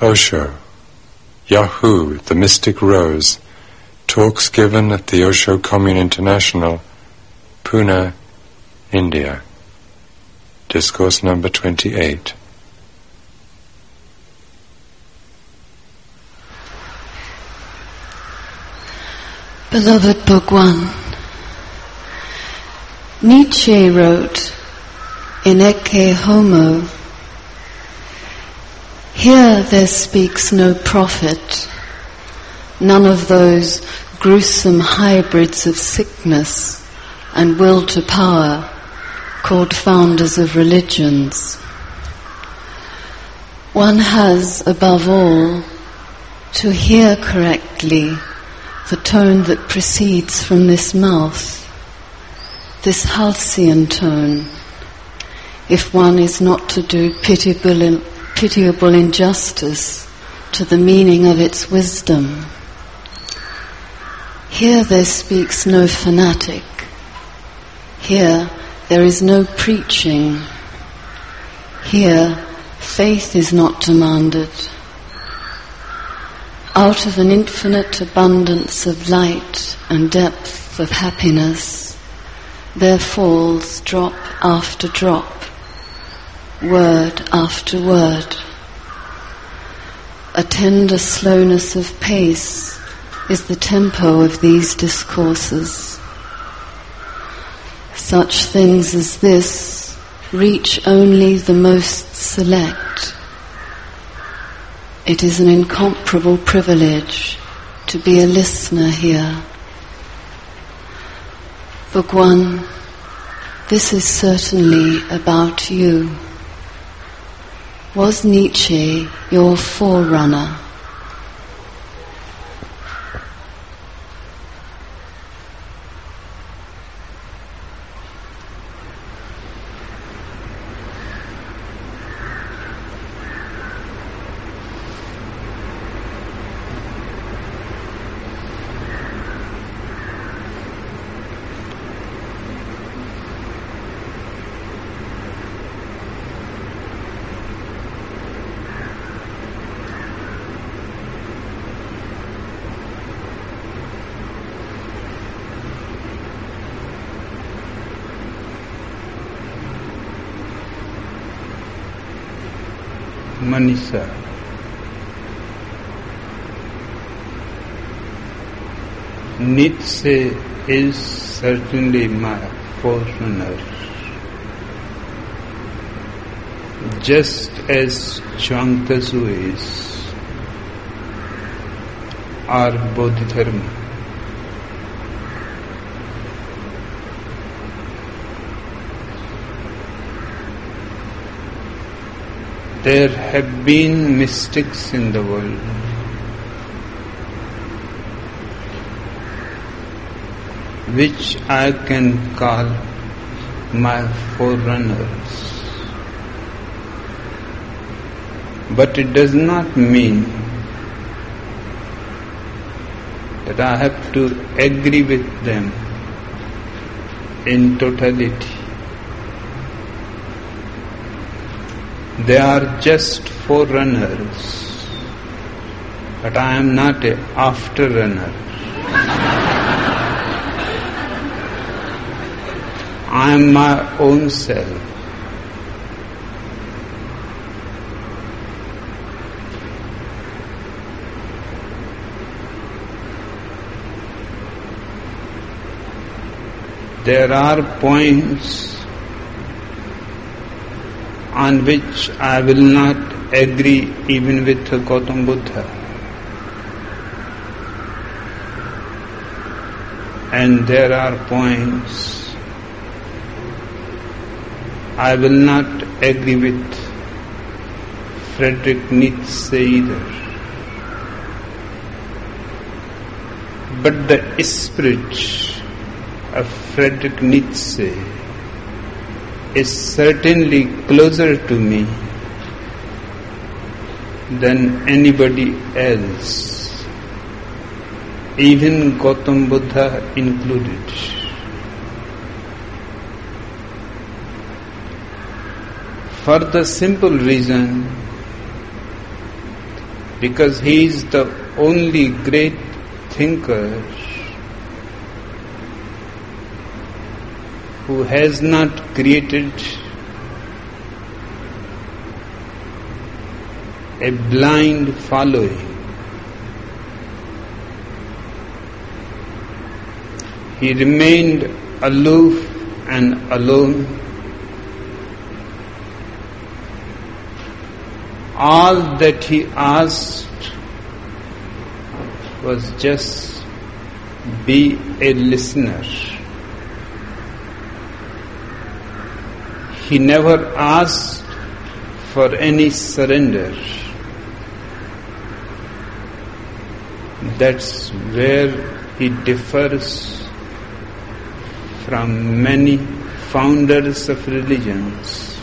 Osho, Yahoo, the Mystic Rose, talks given at the Osho Commune International, Pune, India. Discourse number 28. Beloved Bhagwan, Nietzsche wrote in Ecce Homo, Here there speaks no prophet, none of those gruesome hybrids of sickness and will to power called founders of religions. One has, above all, to hear correctly the tone that proceeds from this mouth, this halcyon tone, if one is not to do pitiable, pitiable injustice to the meaning of its wisdom. Here there speaks no fanatic. Here there is no preaching. Here faith is not demanded. Out of an infinite abundance of light and depth of happiness, there falls drop after drop, word after word. A tender slowness of pace is the tempo of these discourses. Such things as this reach only the most select it is an incomparable privilege to be a listener here. Bhagwan, this is certainly about you. Was Nietzsche your forerunner? Maneesha. Nietzsche is certainly my forerunner. Just as Chuang Tzu is, or Bodhidharma. There have been mystics in the world. Which I can call my forerunners. But it does not mean that I have to agree with them in totality. They are just forerunners, but I am not a afterrunner. I am my own self. There are points on which I will not agree even with Gautam Buddha. And there are points I will not agree with Frederick Nietzsche either. But the spirit of Frederick Nietzsche is certainly closer to me than anybody else, even Gautam Buddha included. For the simple reason because he is the only great thinker who has not created a blind following. He remained aloof and alone. All that he asked was just be a listener. He never asked for any surrender. That's where he differs from many founders of religions.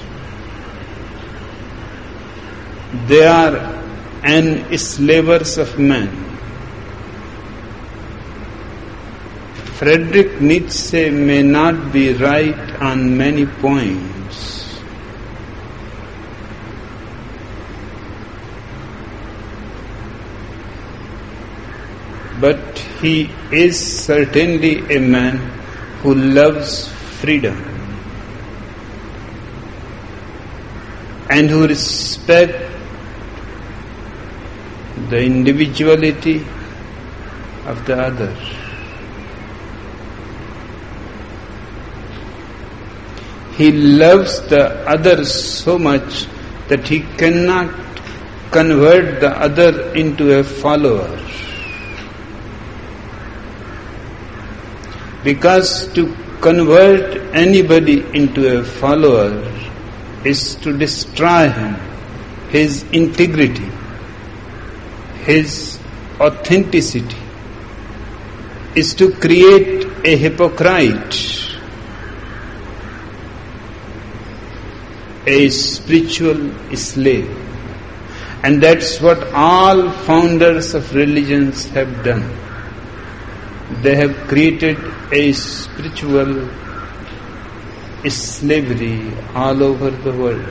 They are enslavers of men. Friedrich Nietzsche may not be right on many points. But he is certainly a man who loves freedom and who respects the individuality of the other. He loves the other so much that he cannot convert the other into a follower. Because to convert anybody into a follower is to destroy him, his integrity, his authenticity, is to create a hypocrite, a spiritual slave. And that's what all founders of religions have done. They have created a spiritual slavery all over the world.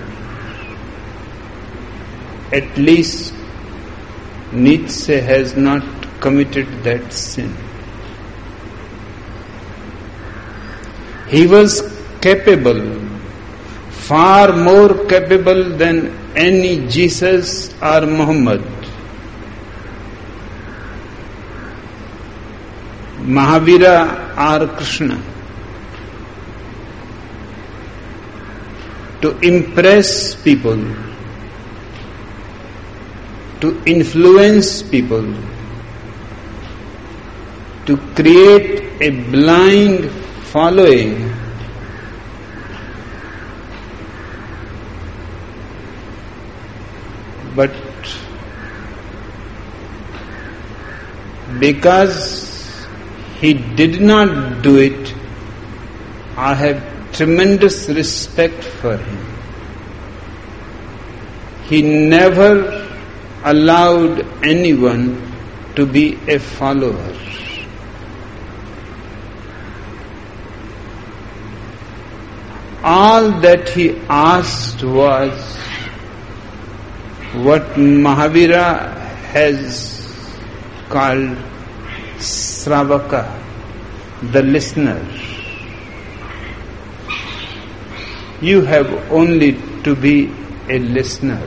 At least Nietzsche has not committed that sin. He was capable, far more capable than any Jesus or Muhammad. Mahavira or Krishna to impress people, to influence people, to create a blind following. But because he did not do it, I have tremendous respect for him. He never allowed anyone to be a follower. All that he asked was what Mahavira has called Sravaka, the listener. You have only to be a listener.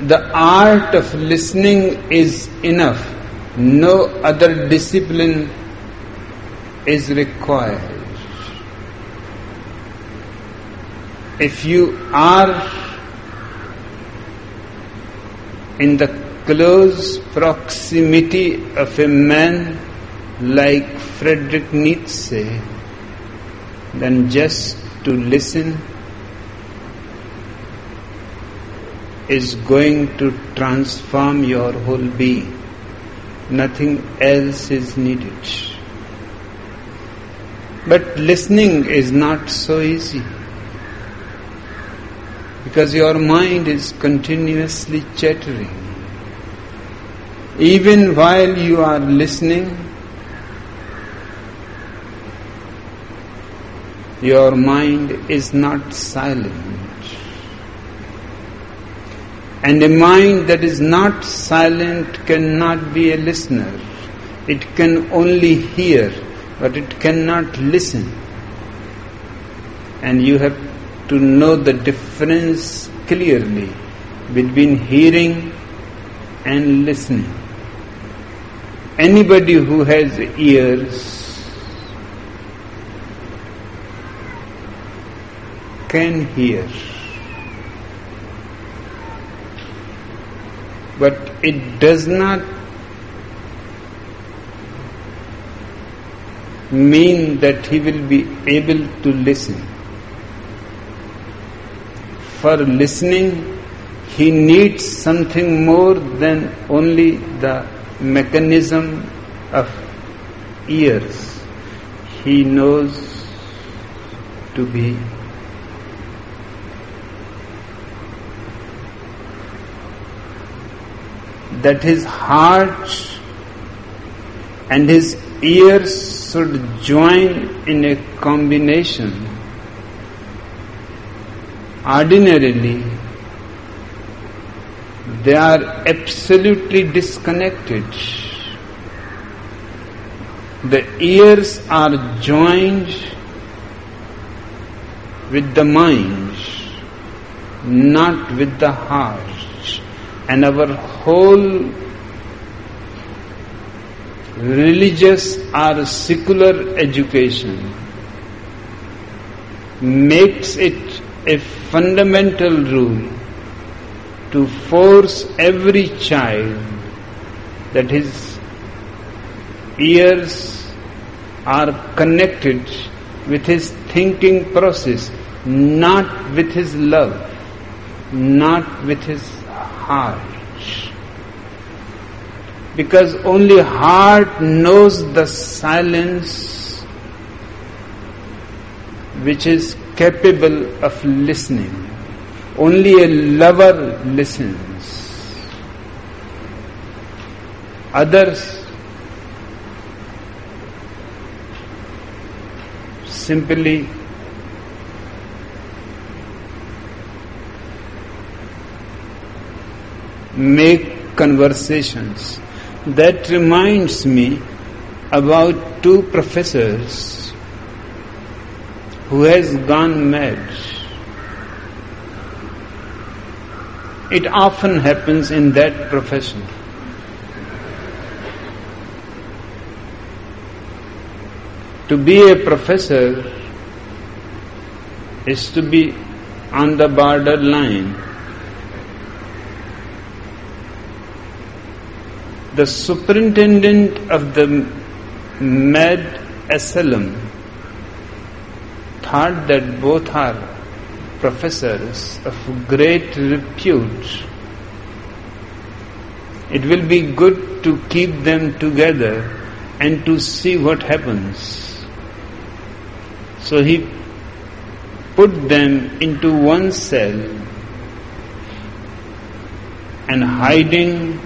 The art of listening is enough. No other discipline is required. If you are in the close proximity of a man like Friedrich Nietzsche, then just to listen is going to transform your whole being. Nothing else is needed. But listening is not so easy because your mind is continuously chattering. Even while you are listening, your mind is not silent. And a mind that is not silent cannot be a listener. It can only hear, but it cannot listen. And you have to know the difference clearly between hearing and listening. Anybody who has ears can hear. But it does not mean that he will be able to listen. For listening, he needs something more than only the mechanism of ears. He knows to be that his heart and his ears should join in a combination. Ordinarily, they are absolutely disconnected. The ears are joined with the mind, not with the heart and our whole religious or secular education makes it a fundamental rule to force every child that his ears are connected with his thinking process, not with his love, not with his heart. Because only heart knows the silence which is capable of listening. Only a lover listens. Others simply make conversations. That reminds me about two professors who has gone mad. It often happens in that profession. To be a professor is to be on the borderline the superintendent of the mad Asylum thought that both are professors of great repute. It will be good to keep them together and to see what happens. So he put them into one cell and hiding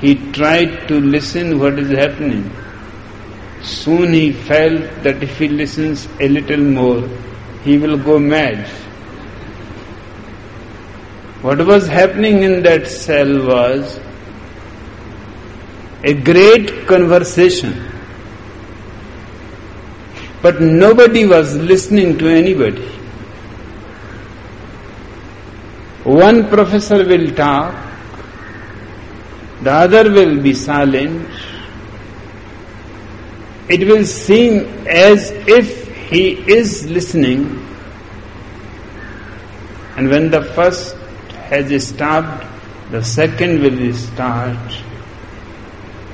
he tried to listen what is happening. Soon he felt that if he listens a little more, he will go mad. What was happening in that cell was a great conversation. But nobody was listening to anybody. One professor will talk, the other will be silent, it will seem as if he is listening, and when the first has stopped, the second will start.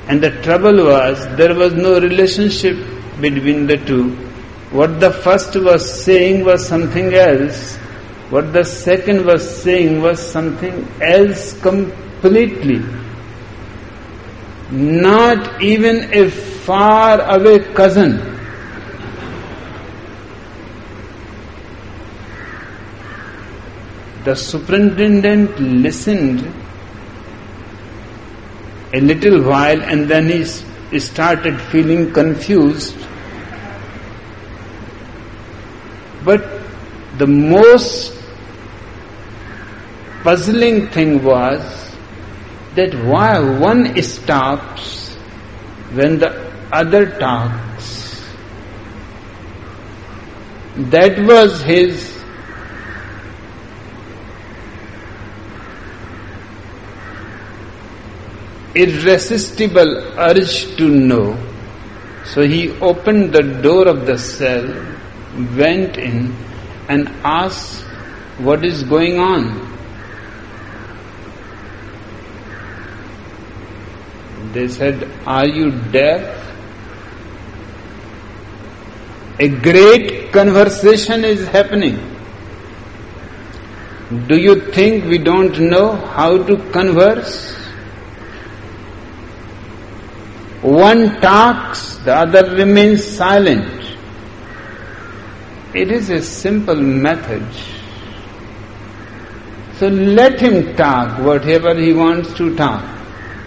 And the trouble was, there was no relationship between the two. What the first was saying was something else, what the second was saying was something else completely not even a far away cousin. The superintendent listened a little while and then he started feeling confused. But the most puzzling thing was that why one stops when the other talks. That was his irresistible urge to know. So he opened the door of the cell, went in, and asked, What is going on? They said, Are you deaf? A great conversation is happening. Do you think we don't know how to converse? One talks, the other remains silent. It is a simple method. So let him talk whatever he wants to talk.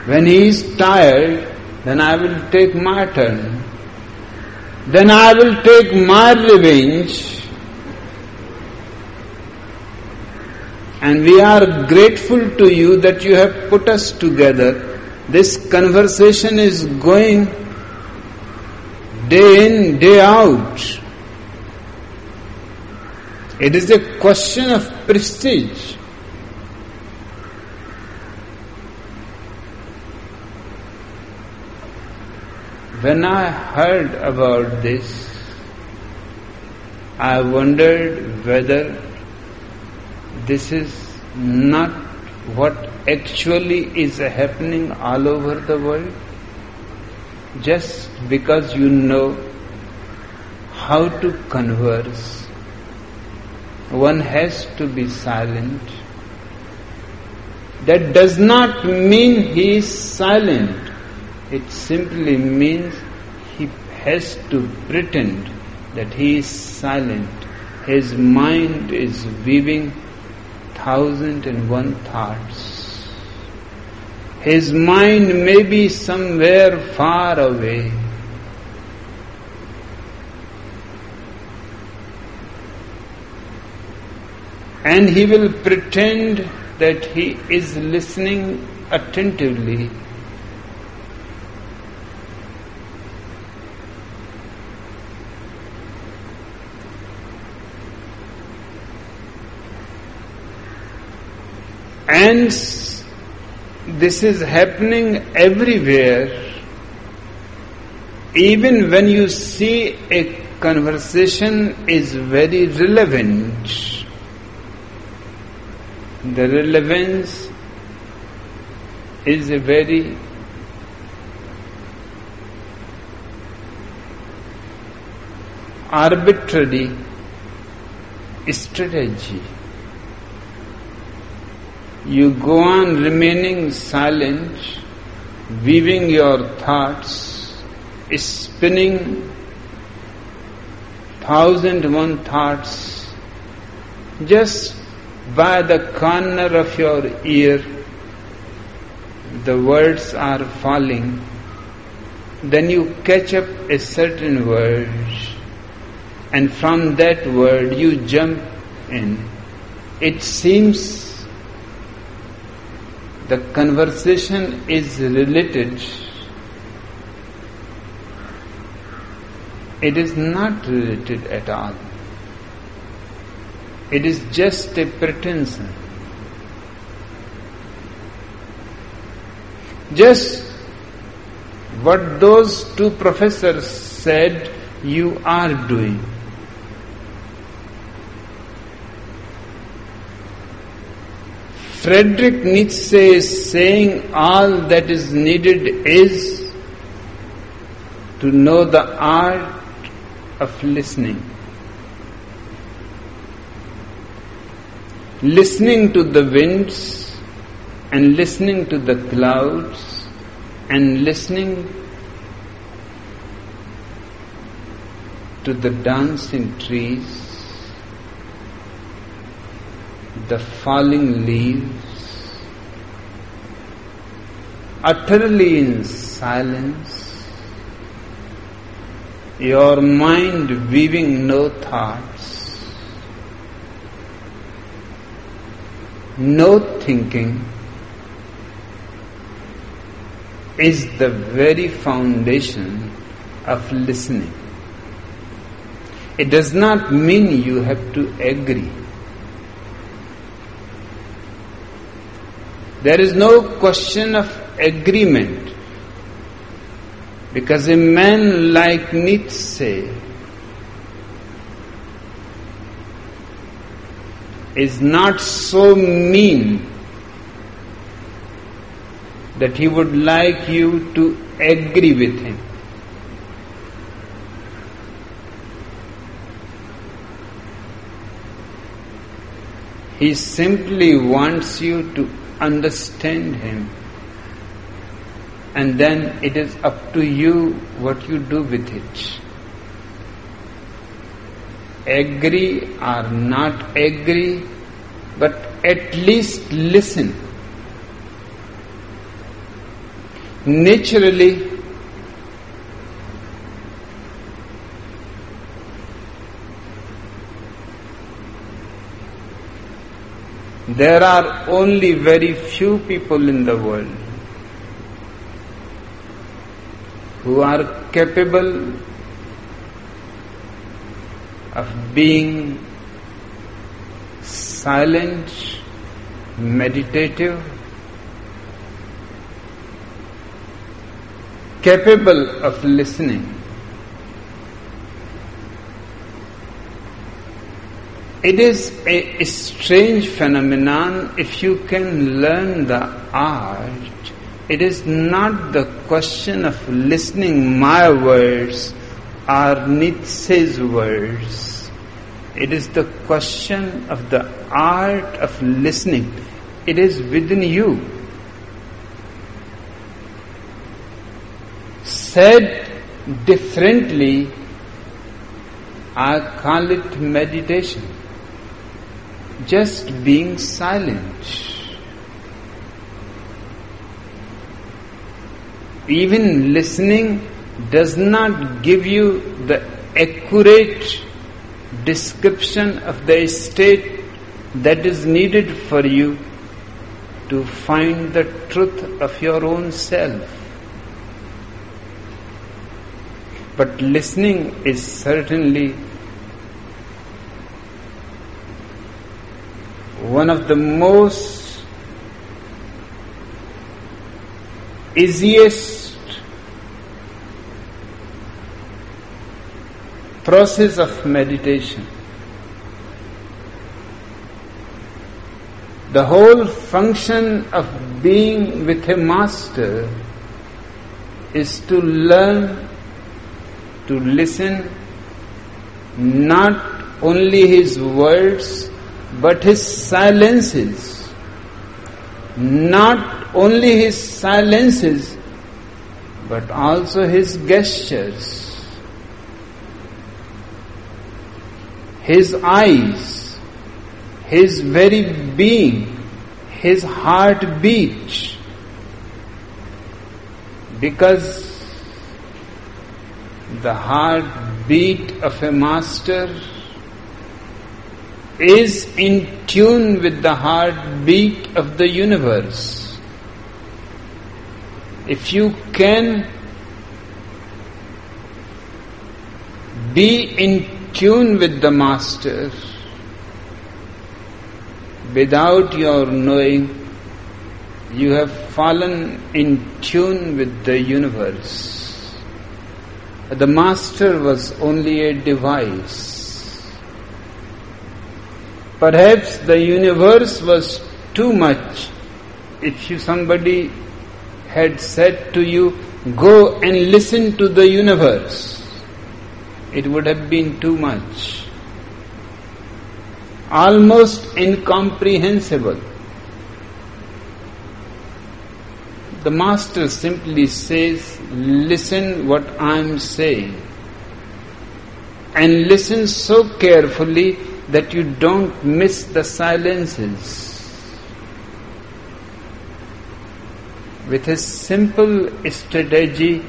When he is tired, then I will take my turn. Then I will take my revenge. And we are grateful to you that you have put us together this conversation is going day in, day out. It is a question of prestige. When I heard about this, I wondered whether this is not what actually is happening all over the world. Just because you know how to converse one has to be silent. That does not mean he is silent it simply means he has to pretend that he is silent his mind is weaving thousand and one thoughts his mind may be somewhere far away. And he will pretend that he is listening attentively. And this is happening everywhere. Even when you see a conversation is very relevant, the relevance is a very arbitrary strategy you go on remaining silent, weaving your thoughts, spinning thousand one thoughts just by the corner of your ear. The words are falling. Then you catch up a certain word and from that word you jump in. It seems the conversation is related, it is not related at all. It is just a pretension. Just what those two professors said you are doing. Friedrich Nietzsche is saying all that is needed is to know the art of listening. Listening to the winds and listening to the clouds and listening to the dancing trees the falling leaves, utterly in silence, your mind weaving no thoughts, no thinking. Is the very foundation of listening. It does not mean you have to agree. There is no question of agreement because a man like Nietzsche is not so mean that he would like you to agree with him. He simply wants you to understand him. And then it is up to you what you do with it. Agree or not agree, but at least listen. Naturally, There are only very few people in the world who are capable of being silent, meditative, capable of listening. It is a strange phenomenon if you can learn the art. It is not the question of listening my words or Nietzsche's words. It is the question of the art of listening. It is within you. Said differently, I call it meditation just being silent. Even listening does not give you the accurate description of the state that is needed for you to find the truth of your own self. But listening is certainly one of the most easiest process of meditation. The whole function of being with a master is to learn to listen not only his words but his silences, not only his silences, but also his gestures, his eyes, his very being, his heartbeat. Because the heartbeat of a master is in tune with the heartbeat of the universe. If you can be in tune with the Master without your knowing, you have fallen in tune with the universe. The Master was only a device Perhaps the universe was too much. If you, somebody had said to you, go and listen to the universe, it would have been too much. Almost incomprehensible. The Master simply says, listen what I am saying. And listen so carefully that you don't miss the silences. With a simple strategy,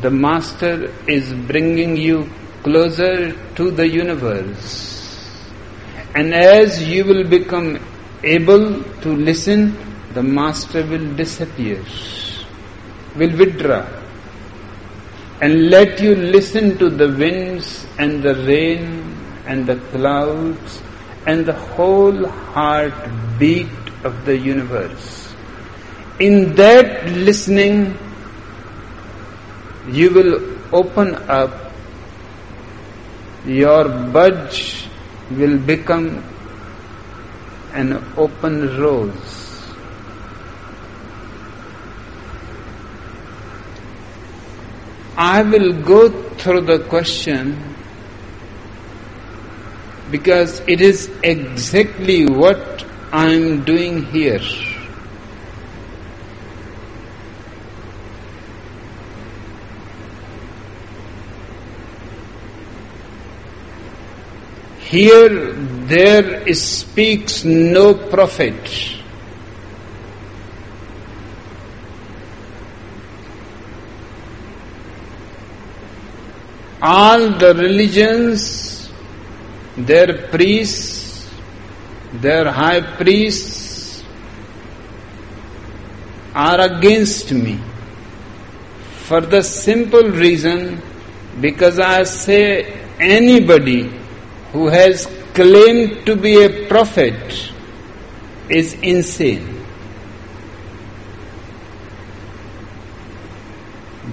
the Master is bringing you closer to the universe. And as you will become able to listen, the master will disappear, will withdraw, and let you listen to the winds and the rain and the clouds and the whole heartbeat of the universe. In that listening, you will open up, your budge will become an open rose. I will go through the question because it is exactly what I am doing here. Here there speaks no prophet. All the religions, their priests, their high priests are against me for the simple reason because I say anybody who has claimed to be a prophet is insane.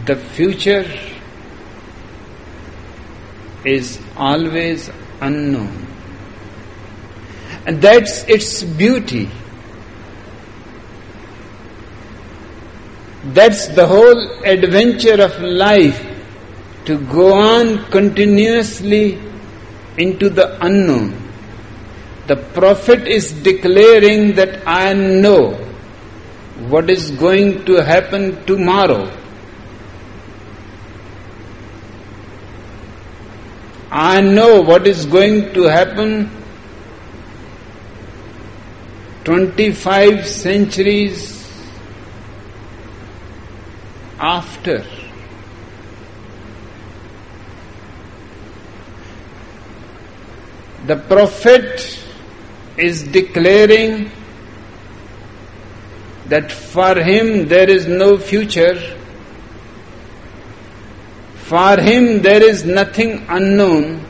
The future is always unknown. And that's its beauty. That's the whole adventure of life to go on continuously into the unknown. The prophet is declaring that I know what is going to happen tomorrow. I know what is going to happen 25 centuries after. The Prophet is declaring that for him there is no future, for him there is nothing unknown,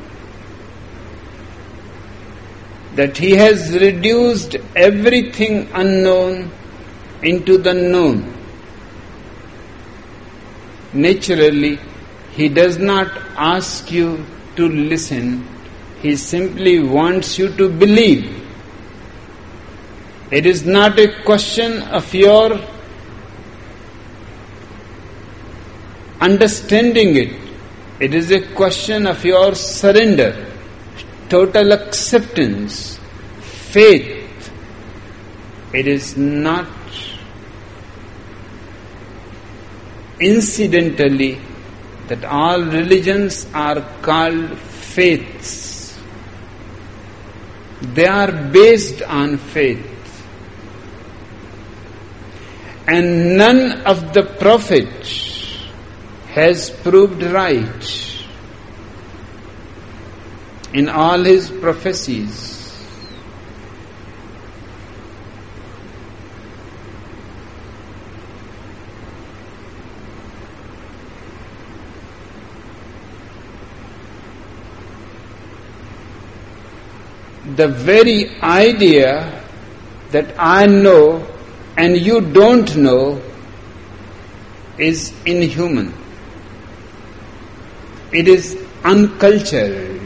that he has reduced everything unknown into the known. Naturally, he does not ask you to listen he simply wants you to believe. It is not a question of your understanding it. It is a question of your surrender, total acceptance, faith. It is not incidentally that all religions are called faiths. They are based on faith. And none of the prophets has proved right in all his prophecies. the very idea that I know and you don't know is inhuman. It is uncultured.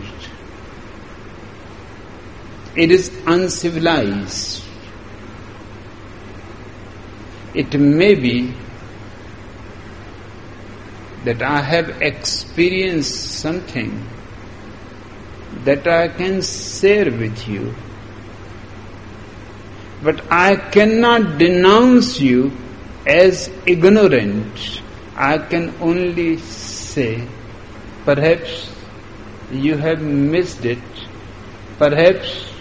It is uncivilized. It may be that I have experienced something that I can share with you. But I cannot denounce you as ignorant. I can only say, perhaps you have missed it, perhaps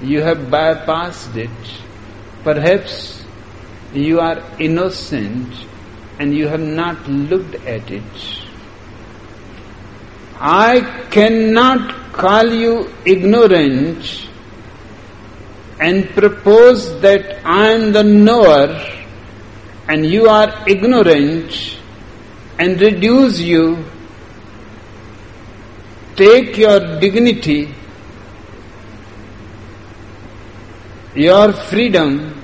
you have bypassed it, perhaps you are innocent and you have not looked at it. I cannot call you ignorant and propose that I am the knower and you are ignorant and reduce you, take your dignity, your freedom,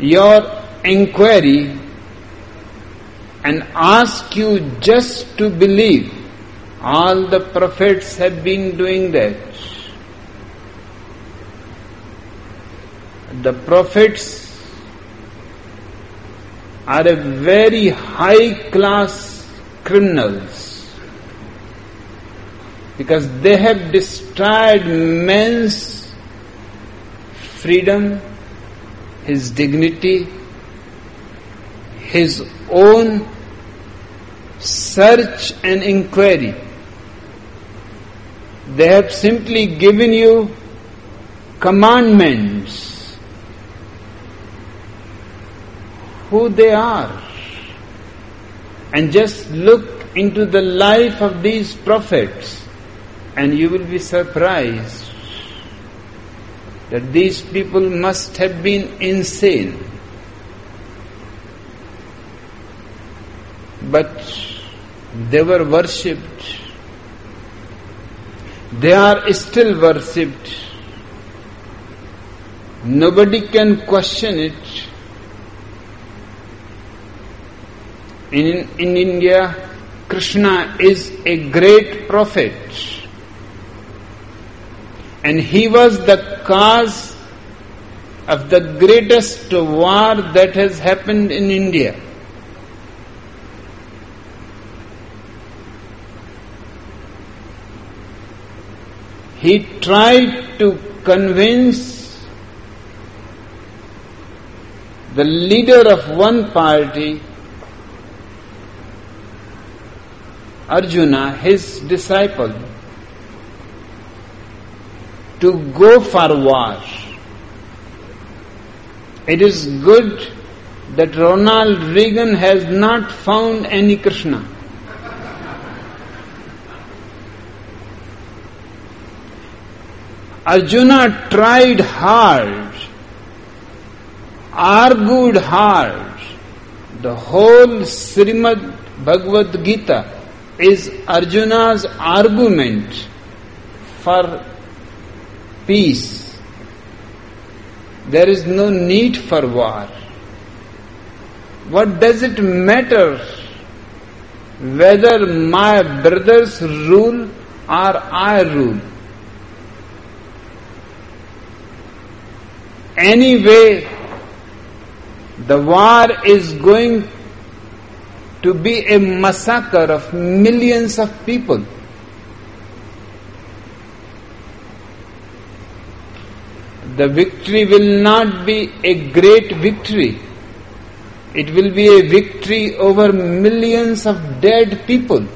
your inquiry, and ask you just to believe. All the prophets have been doing that. The prophets are a very high class criminals because they have destroyed man's freedom, his dignity, his own search and inquiry. They have simply given you commandments, who they are. And just look into the life of these prophets and you will be surprised that these people must have been insane. But they were worshipped. They are still worshipped. Nobody can question it. In, in India, Krishna is a great prophet. And he was the cause of the greatest war that has happened in India. He tried to convince the leader of one party, Arjuna, his disciple, to go for war. It is good that Ronald Reagan has not found any Krishna. Arjuna tried hard, argued hard. The whole Srimad Bhagavad Gita is Arjuna's argument for peace. There is no need for war. What does it matter whether my brothers rule or I rule? Anyway, the war is going to be a massacre of millions of people. The victory will not be a great victory. It will be a victory over millions of dead people.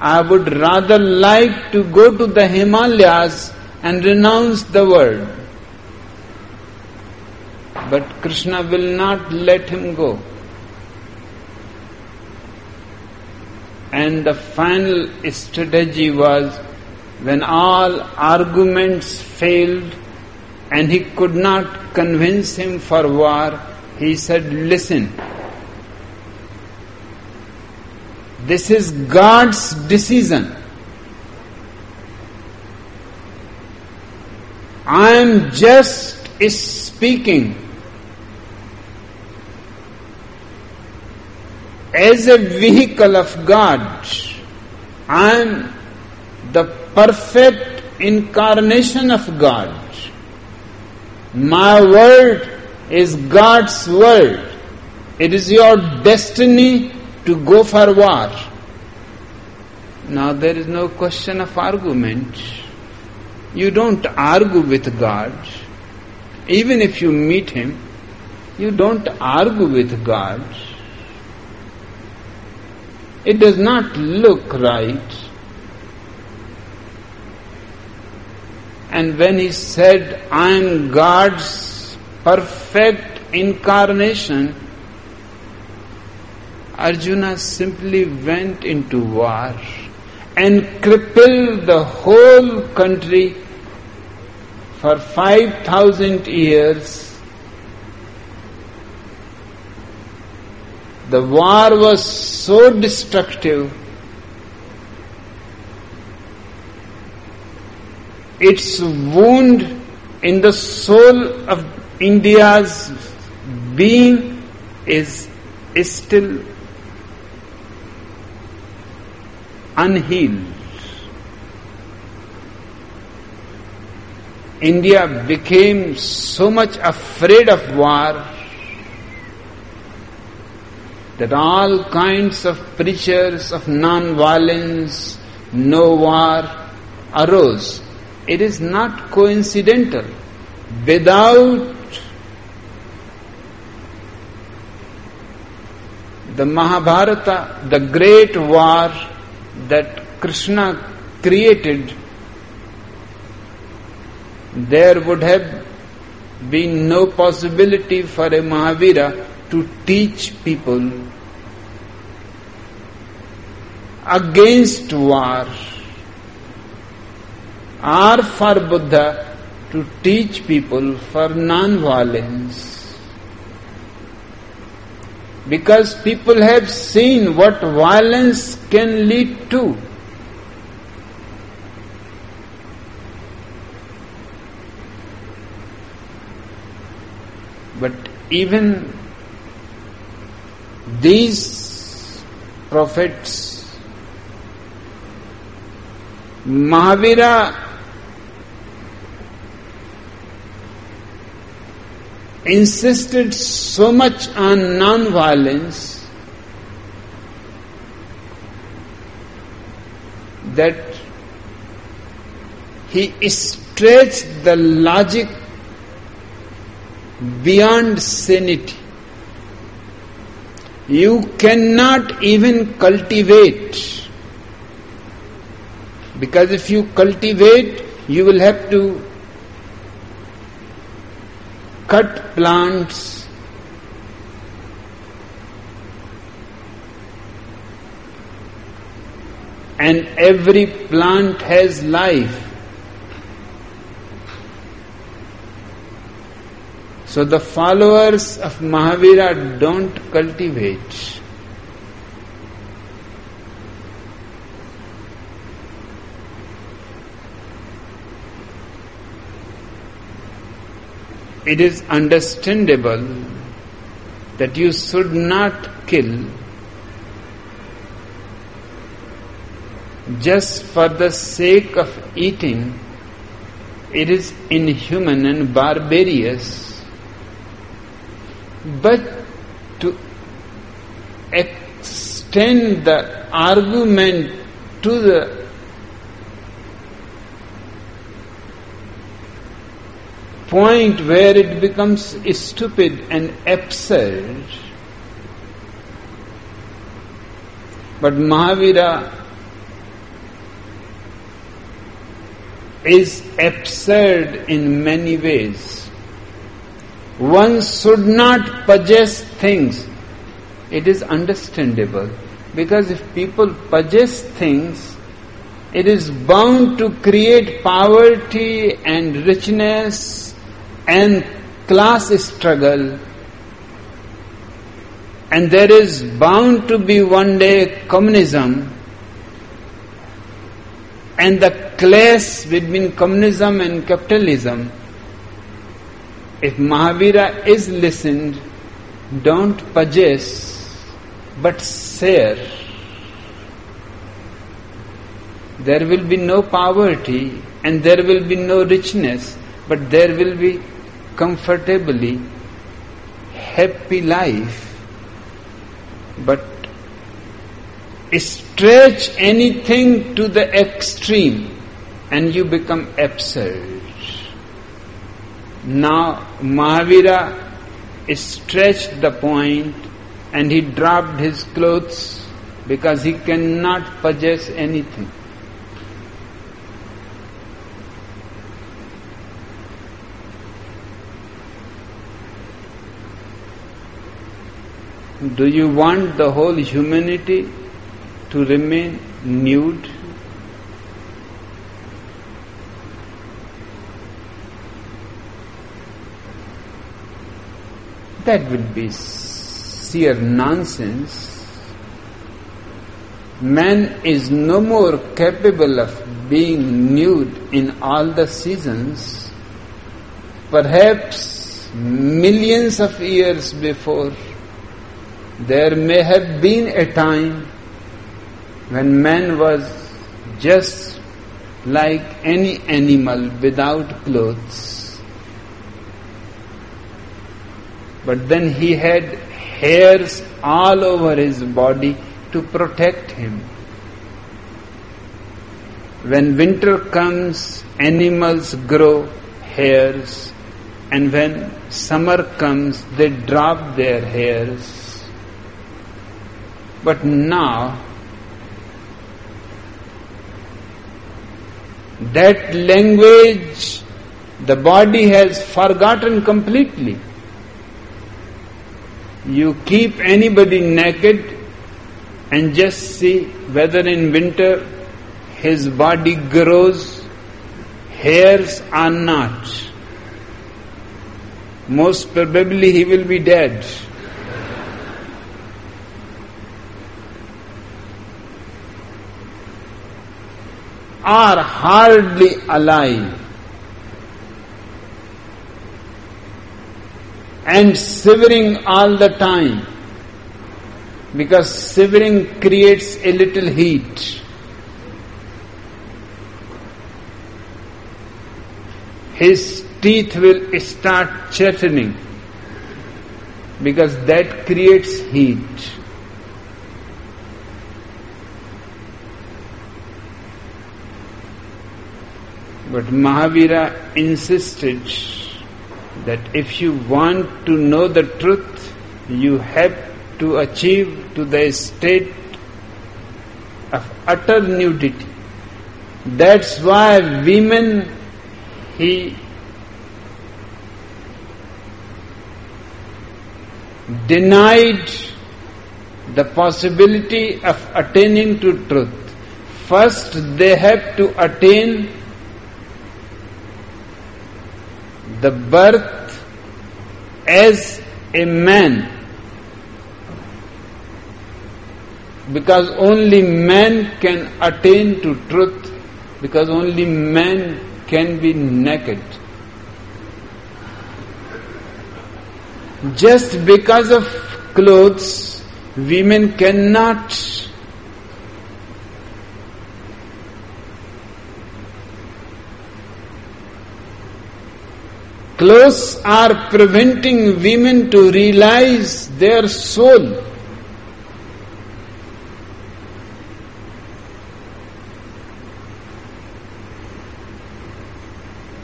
I would rather like to go to the Himalayas and renounce the world. But Krishna will not let him go. And the final strategy was when all arguments failed and he could not convince him for war, he said, Listen, this is God's decision. I am just speaking as a vehicle of God. I am the perfect incarnation of God. My word is God's word. It is your destiny to go for war. Now there is no question of argument. You don't argue with God. Even if you meet Him, you don't argue with God. It does not look right. And when he said, I am God's perfect incarnation, Arjuna simply went into war and crippled the whole country for 5,000 years. The war was so destructive its wound in the soul of India's being is, is still unhealed. India became so much afraid of war that all kinds of preachers of non-violence, no war arose it is not coincidental. Without the Mahabharata, the great war that Krishna created, there would have been no possibility for a Mahavira to teach people against war or for Buddha to teach people for non-violence. Because people have seen what violence can lead to. But even these prophets, Mahavira insisted so much on non-violence that he stretched the logic beyond sanity. You cannot even cultivate because if you cultivate, you will have to cut plants and every plant has life. So the followers of Mahavira don't cultivate. it is understandable that you should not kill just for the sake of eating. It is inhuman and barbarous. But to extend the argument to the point where it becomes stupid and absurd. But Mahavira is absurd in many ways. One should not possess things. It is understandable. Because if people possess things, it is bound to create poverty and richness and class struggle. And there is bound to be one day communism. And the clash between communism and capitalism if mahavira is listened don't possess but share there will be no poverty and there will be no richness but there will be comfortably happy life, but stretch anything to the extreme and you become absurd. Now Mahavira stretched the point and he dropped his clothes because he cannot possess anything. Do you want the whole humanity to remain nude? That would be sheer nonsense. Man is no more capable of being nude in all the seasons. Perhaps millions of years before, there may have been a time when man was just like any animal without clothes. But then he had hairs all over his body to protect him. When winter comes, animals grow hairs, and when summer comes, they drop their hairs. But now, that language the body has forgotten completely. You keep anybody naked and just see whether in winter his body grows hairs or not. Most probably he will be dead. Are hardly alive. And shivering all the time because shivering creates a little heat. His teeth will start chattering because that creates heat. But Mahavira insisted that if you want to know the truth, you have to achieve to the state of utter nudity. That's why women, he denied the possibility of attaining to truth. First, they have to attain the birth as a man because only man can attain to truth, because only man can be naked. Just because of clothes, women cannot Clothes are preventing women to realize their soul.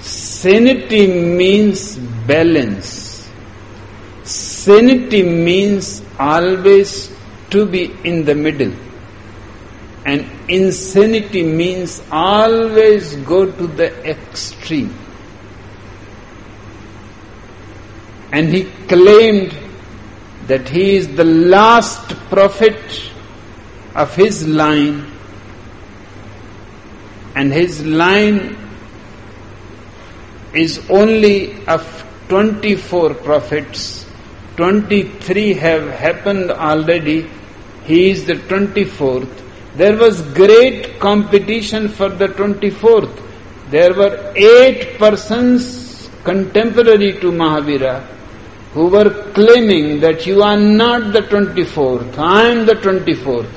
Sanity means balance. Sanity means always to be in the middle. And insanity means always go to the extreme. And he claimed that he is the last prophet of his line, and his line is only of 24 prophets. 23 have happened already. He is the 24th. There was great competition for the 24th. There were eight persons contemporary to Mahavira who were claiming that you are not the 24th, I am the 24th.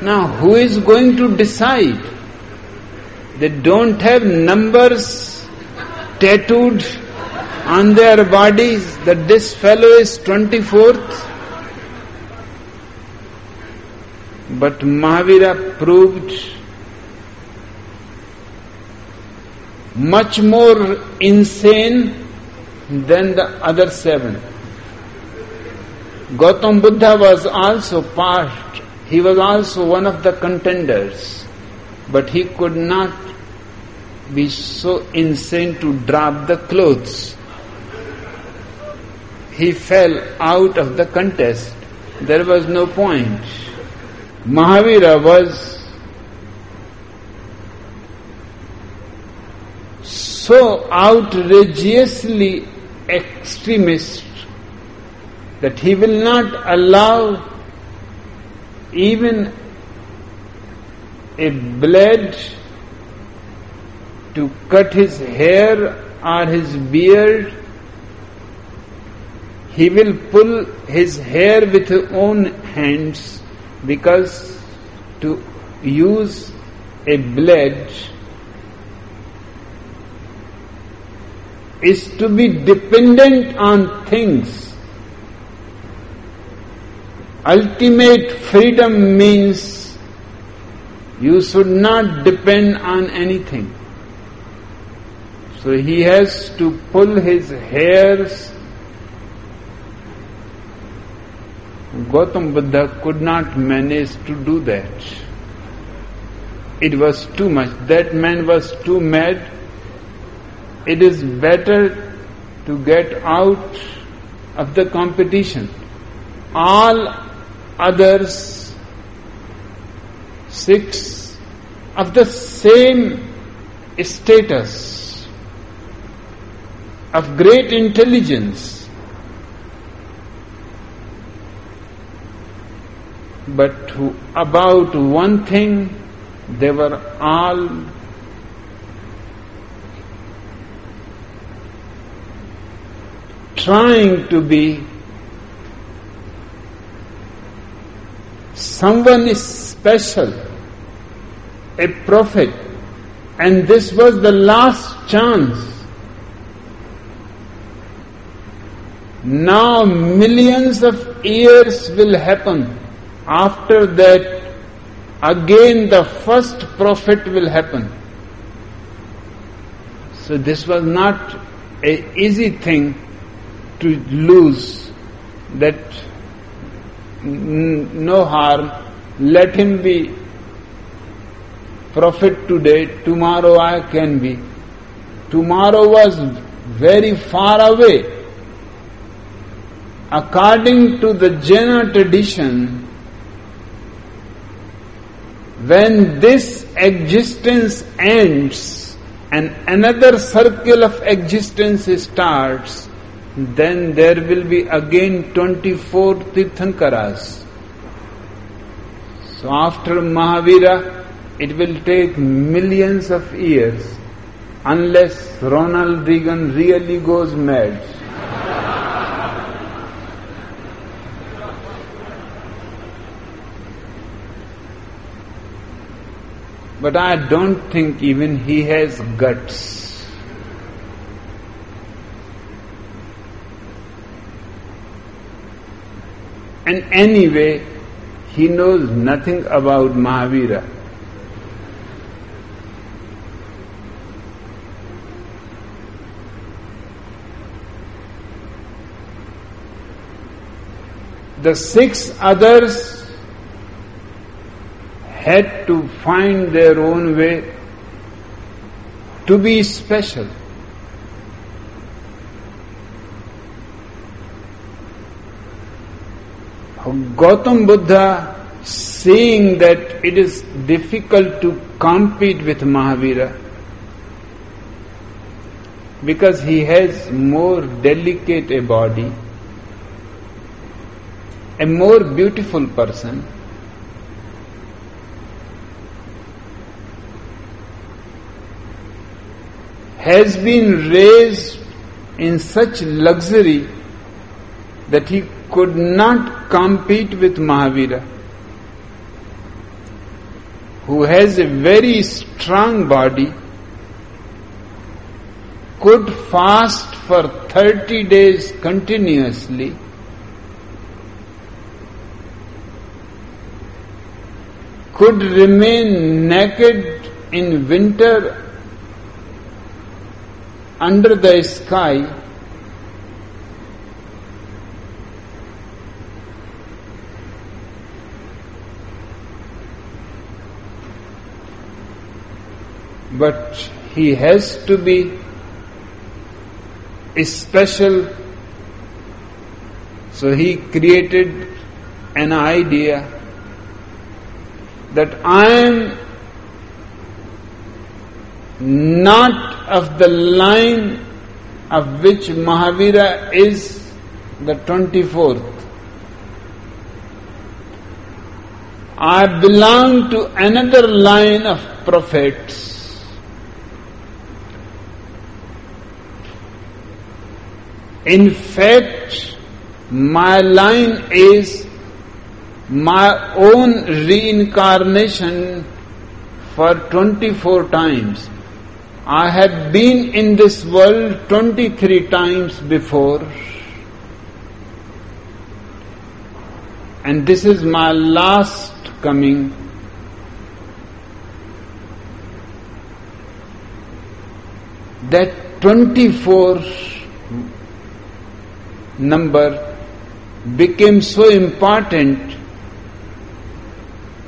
Now, who is going to decide? They don't have numbers tattooed on their bodies that this fellow is 24th. But Mahavira proved much more insane than the other seven. Gautam Buddha was also part, he was also one of the contenders, but he could not be so insane to drop the clothes. He fell out of the contest. There was no point. Mahavira was so outrageously extremist that he will not allow even a blade to cut his hair or his beard. He will pull his hair with his own hands because to use a blade is to be dependent on things. Ultimate freedom means you should not depend on anything. So he has to pull his hairs. Gautam Buddha could not manage to do that. It was too much. That man was too mad it is better to get out of the competition. All others, six of the same status, of great intelligence, but about one thing they were all trying to be someone is special, a prophet, and this was the last chance. Now millions of years will happen. After that, again the first prophet will happen. So this was not an easy thing to lose that no harm, let him be prophet today, tomorrow I can be. Tomorrow was very far away. According to the Jaina tradition, when this existence ends and another circle of existence starts, then there will be again 24 Tirthankaras. So after Mahavira, it will take millions of years unless Ronald Reagan really goes mad. but I don't think even he has guts. And anyway, he knows nothing about Mahavira. The six others had to find their own way to be special. Gautam Buddha seeing that it is difficult to compete with Mahavira because he has more delicate a body, a more beautiful person, has been raised in such luxury that he could not compete with Mahavira, who has a very strong body, could fast for 30 days continuously. Could remain naked in winter under the sky but he has to be special. So he created an idea that I am not of the line of which Mahavira is, the 24th. I belong to another line of prophets. In fact, my line is my own reincarnation for 24 times. I had been in this world 23 times before. And this is my last coming. That 24 number became so important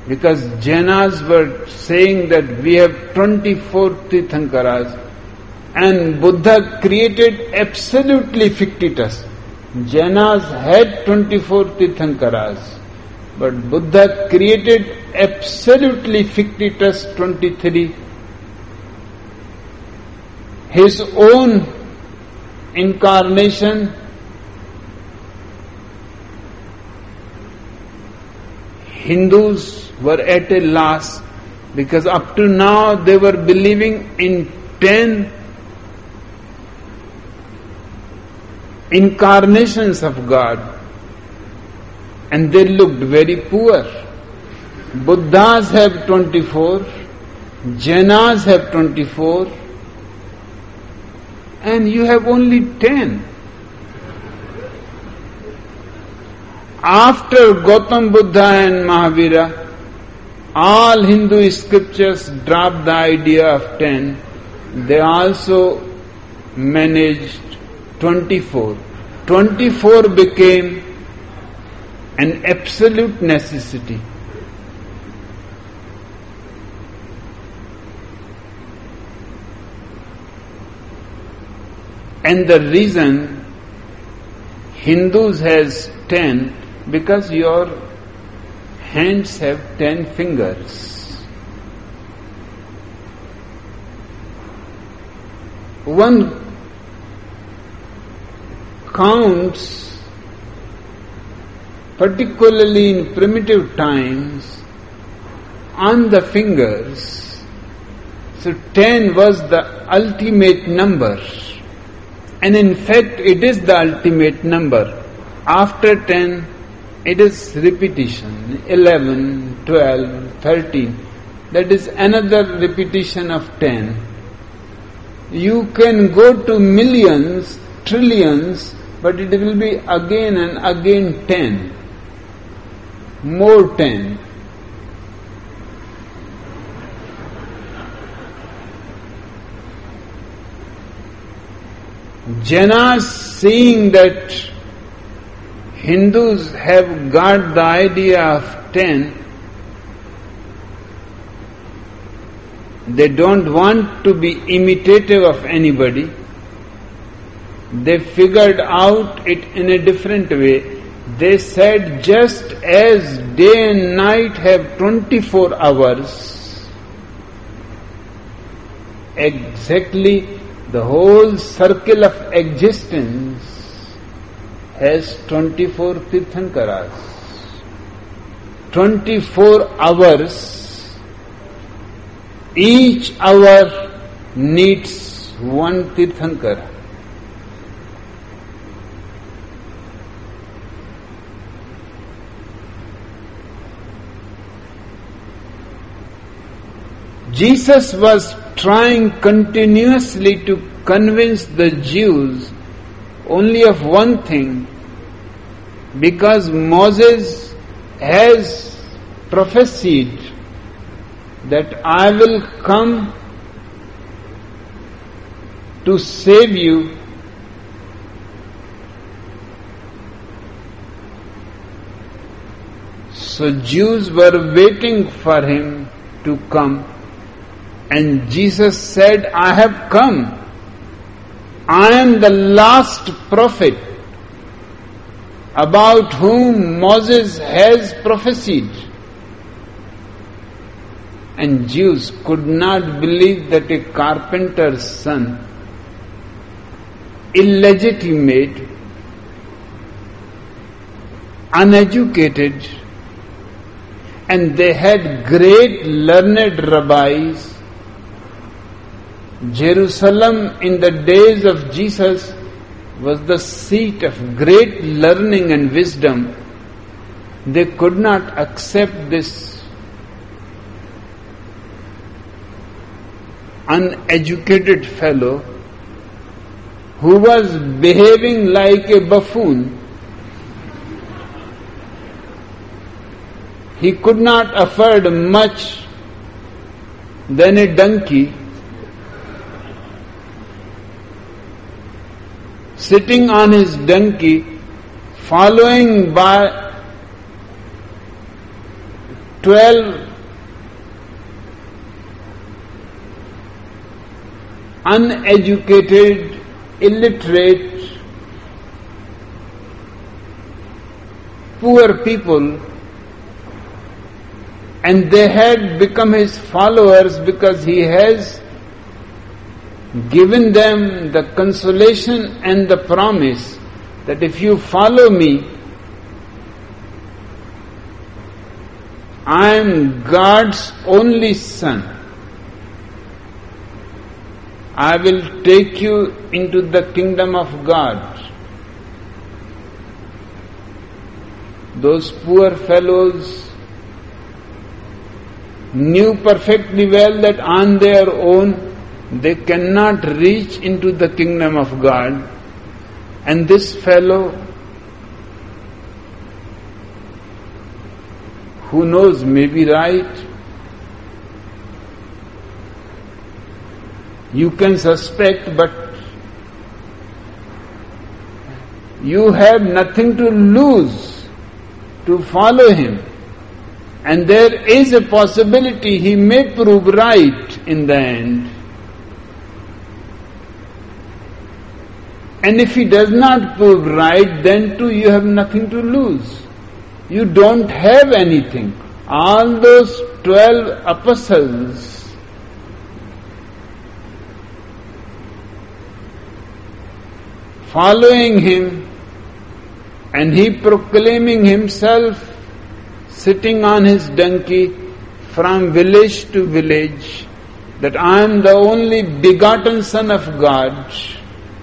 because Jainas were saying that we have 24 Tirthankaras and Buddha created absolutely fictitious. Jainas had 24 Tirthankaras, but Buddha created absolutely fictitious 23. His own incarnation Hindus were at a loss because up to now they were believing in ten incarnations of God and they looked very poor. Buddhas have 24, Jainas have 24, and you have only 10. After Gautam Buddha and Mahavira, all Hindu scriptures dropped the idea of 10. They also managed 24. 24 became an absolute necessity. And the reason Hindus has 10 because your hands have ten fingers. One counts, particularly in primitive times, on the fingers. So ten was the ultimate number. And in fact, it is the ultimate number. After ten, it is repetition 11, 12, 13. That is another repetition of 10. You can go to millions, trillions, but it will be again and again 10. More 10. Jainas seeing that Hindus have got the idea of ten. They don't want to be imitative of anybody. They figured out it in a different way. They said just as day and night have 24 hours, exactly the whole circle of existence has 24 Tirthankaras. 24 hours, each hour needs one Tirthankara. Jesus was trying continuously to convince the Jews only of one thing because Moses has prophesied that I will come to save you. So Jews were waiting for him to come. And Jesus said, I have come. I am the last prophet about whom Moses has prophesied. And Jews could not believe that a carpenter's son, illegitimate, uneducated, and they had great learned rabbis. Jerusalem in the days of Jesus was the seat of great learning and wisdom. They could not accept this uneducated fellow who was behaving like a buffoon. He could not afford much than a donkey. Sitting on his donkey, following by twelve uneducated, illiterate, poor people, and they had become his followers because he has given them the consolation and the promise that if you follow me, I am God's only son. I will take you into the kingdom of God. Those poor fellows knew perfectly well that on their own they cannot reach into the kingdom of God. And this fellow, who knows, may be right, You can suspect, but you have nothing to lose to follow him. And there is a possibility he may prove right in the end. And if he does not prove right, then too you have nothing to lose. You don't have anything. All those twelve apostles following him and he proclaiming himself sitting on his donkey from village to village that I am the only begotten Son of God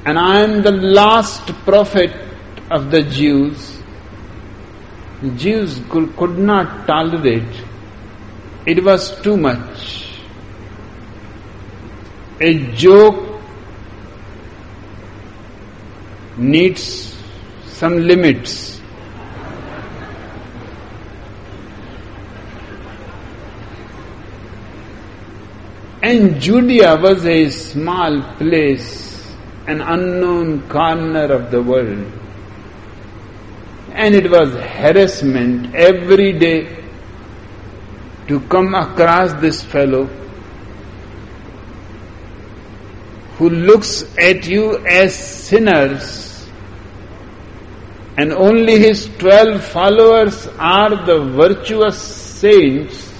and I am the last prophet of the Jews. The Jews could, could not tolerate. It was too much. A joke needs some limits. And Judea was a small place, an unknown corner of the world. And it was harassment every day to come across this fellow who looks at you as sinners. And only his twelve followers are the virtuous saints,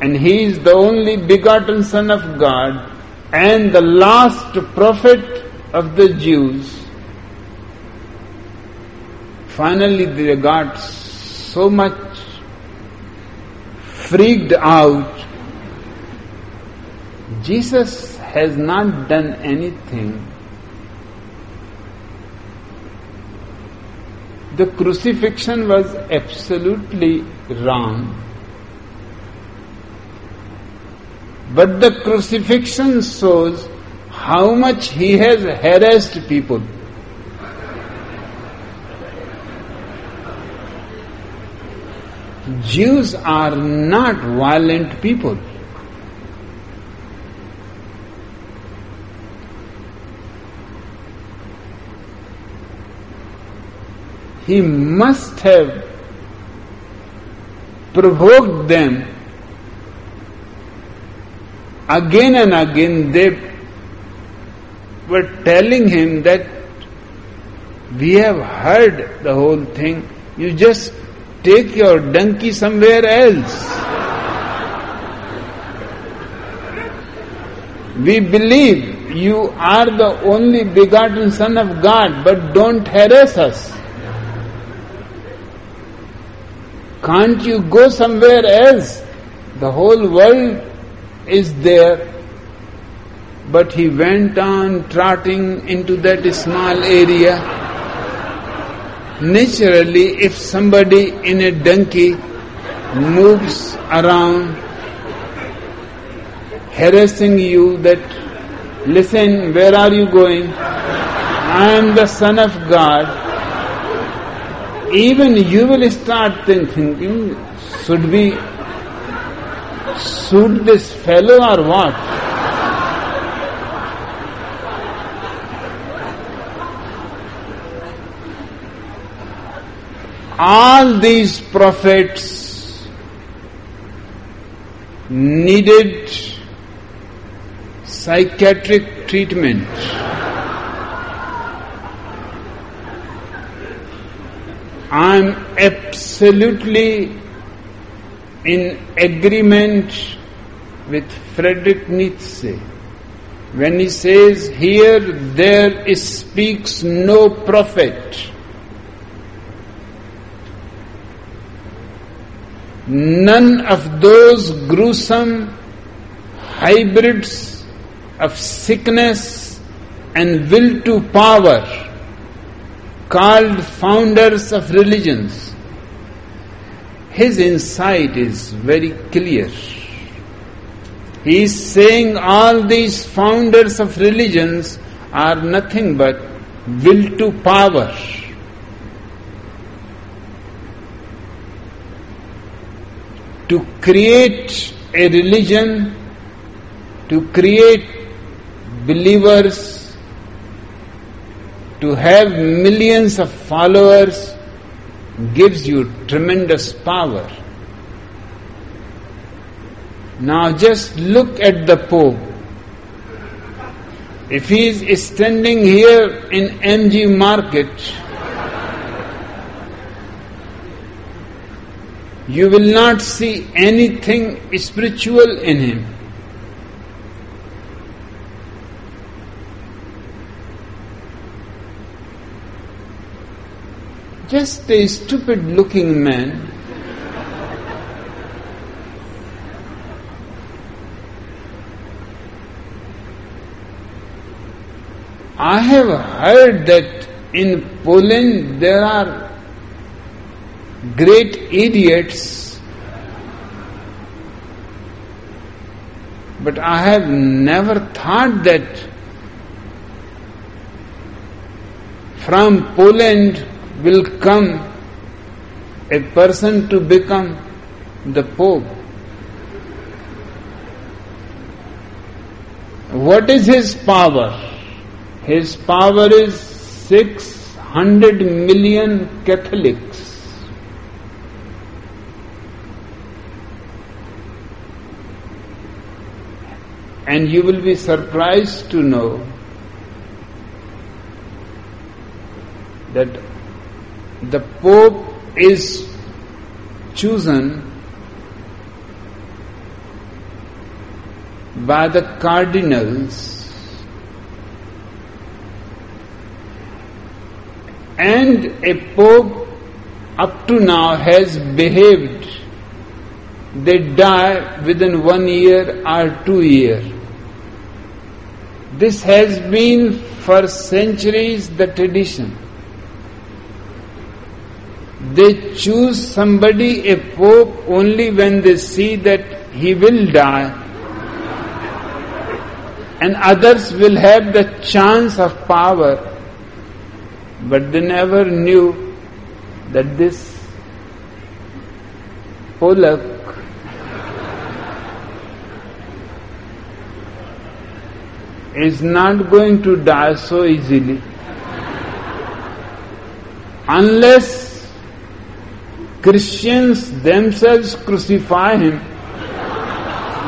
and he is the only begotten Son of God and the last prophet of the Jews. Finally, they got so much freaked out. Jesus has not done anything the crucifixion was absolutely wrong. But the crucifixion shows how much he has harassed people. Jews are not violent people. he must have provoked them again and again. They were telling him that we have heard the whole thing. You just take your donkey somewhere else. We believe you are the only begotten Son of God, but don't harass us. Can't you go somewhere else? The whole world is there. But he went on trotting into that small area. Naturally, if somebody in a donkey moves around harassing you that listen where are you going i am the son of god even you will start thinking hmm, should we suit this fellow or what all these prophets needed psychiatric treatment. I am absolutely in agreement with Friedrich Nietzsche when he says, Here there speaks no prophet none of those gruesome hybrids of sickness and will to power called founders of religions. His insight is very clear. He is saying all these founders of religions are nothing but will to power. to create a religion, to create believers, to have millions of followers gives you tremendous power. Now just look at the Pope. If he is standing here in MG Market, you will not see anything spiritual in him. Just a stupid looking man. I have heard that in Poland there are great idiots, but I have never thought that from Poland will come a person to become the Pope. What is his power? His power is 600 million Catholics. And you will be surprised to know that the Pope is chosen by the cardinals and a Pope up to now has behaved they die within one year or two years. This has been for centuries the tradition. They choose somebody, a pope, only when they see that he will die, and others will have the chance of power, but they never knew that this Polak is not going to die so easily. Unless Christians themselves crucify him.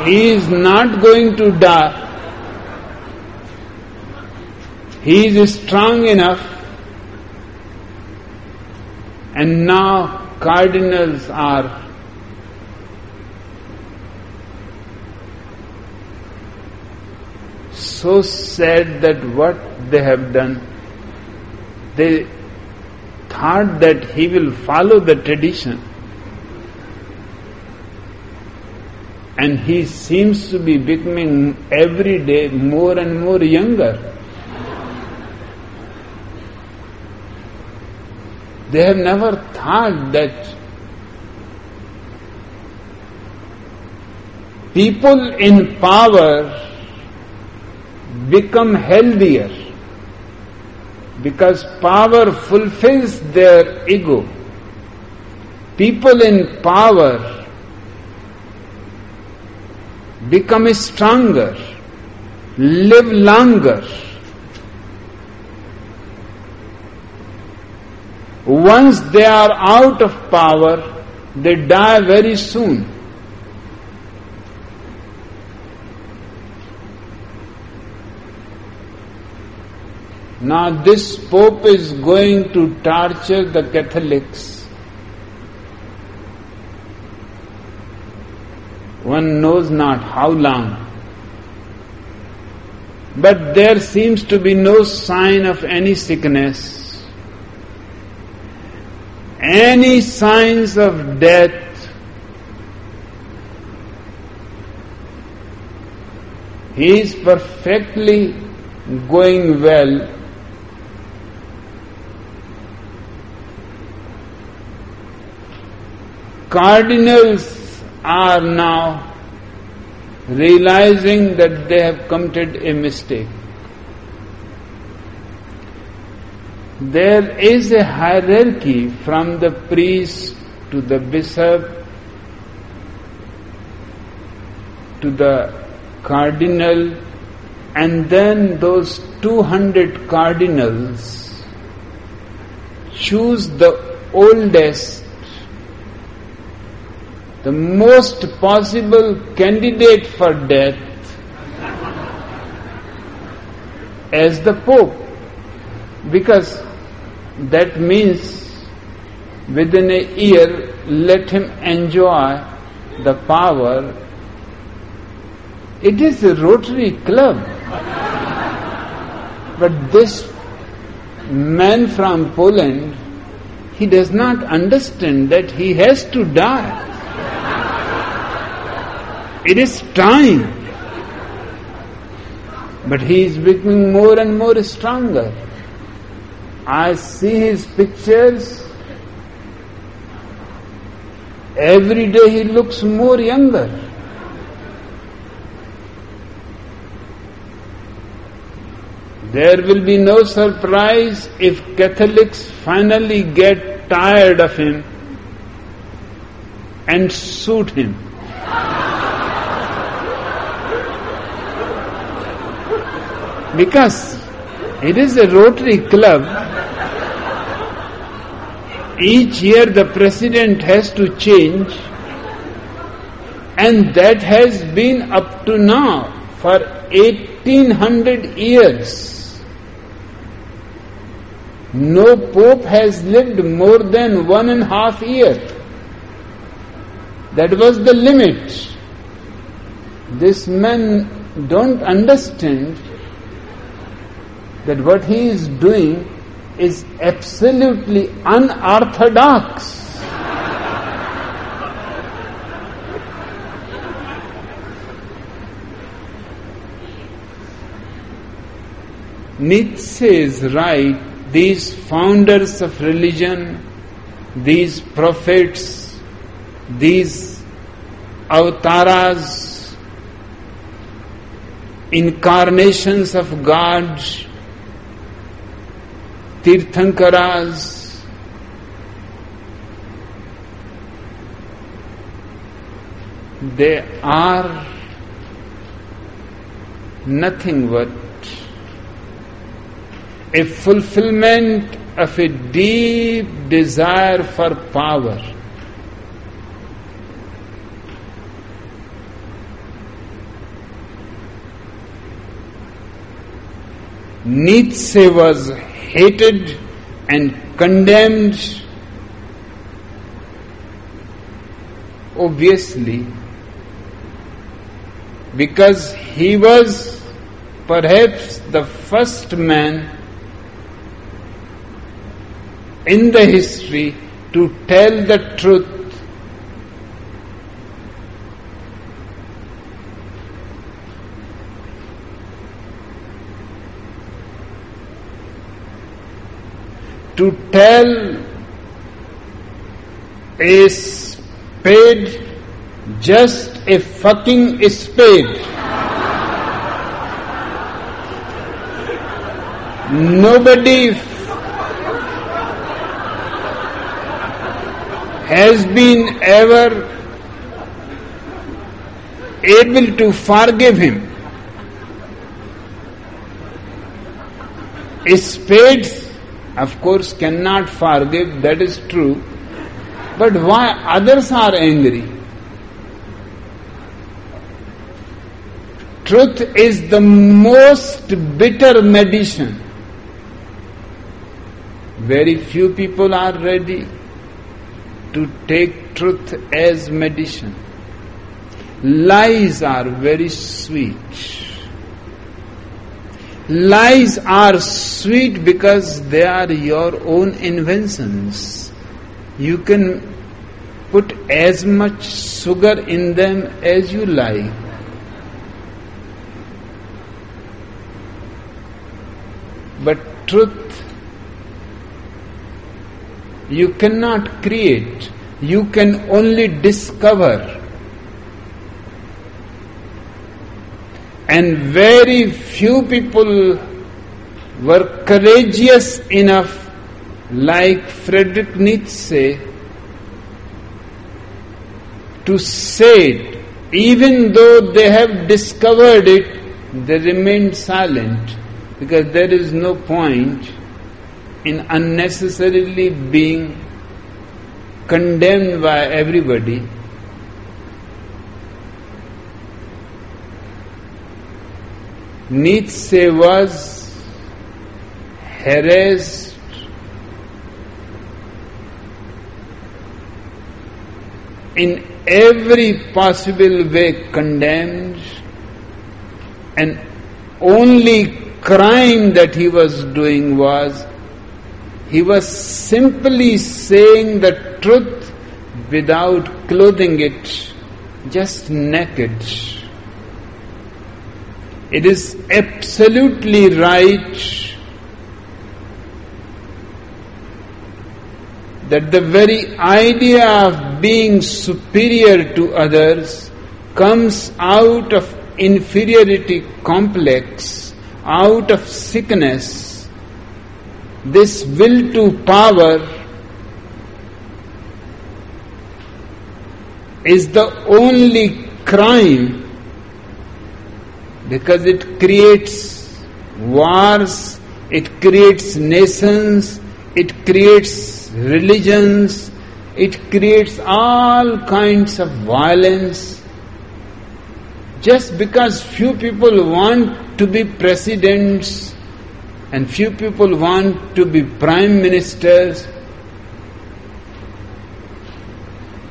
He is not going to die. He is strong enough. And now cardinals are so sad that what they have done, they thought that he will follow the tradition. and he seems to be becoming every day more and more younger. They have never thought that people in power become healthier because power fulfills their ego. People in power become stronger, live longer. Once they are out of power, they die very soon. Now, this Pope is going to torture the Catholics. One knows not how long. But there seems to be no sign of any sickness, any signs of death. He is perfectly going well cardinals are now realizing that they have committed a mistake. There is a hierarchy from the priest to the bishop to the cardinal, and then those 200 cardinals choose the oldest the most possible candidate for death as the Pope. Because that means within a year, let him enjoy the power. It is a Rotary Club. But this man from Poland, he does not understand that he has to die. It is time. But he is becoming more and more stronger. I see his pictures. Every day he looks more younger. There will be no surprise if Catholics finally get tired of him and shoot him. Because it is a Rotary Club. Each year the president has to change, and that has been up to now for 1800 years. No pope has lived more than one and a half year. That was the limit. This man don't understand that what he is doing is absolutely unorthodox. Nietzsche is right, these founders of religion, these prophets, these avatars, incarnations of God, Tirthankaras, they are nothing but a fulfillment of a deep desire for power. Nietzsche was hated and condemned, obviously, because he was perhaps the first man in the history to tell the truth to tell a spade just a fucking spade. Nobody has been ever able to forgive him. Spades, of course, cannot forgive, that is true. But why others are angry? Truth is the most bitter medicine. Very few people are ready to take truth as medicine. Lies are very sweet. Lies are sweet because they are your own inventions. You can put as much sugar in them as you like. But truth you cannot create, you can only discover. And very few people were courageous enough, like Friedrich Nietzsche, to say it. Even though they have discovered it, they remain silent because there is no point in unnecessarily being condemned by everybody Nietzsche was harassed in every possible way condemned and only crime that he was doing was he was simply saying the truth without clothing it, just naked. It is absolutely right that the very idea of being superior to others comes out of inferiority complex, out of sickness. This will to power is the only crime because it creates wars, it creates nations, it creates religions, it creates all kinds of violence. Just because few people want to be presidents and few people want to be prime ministers,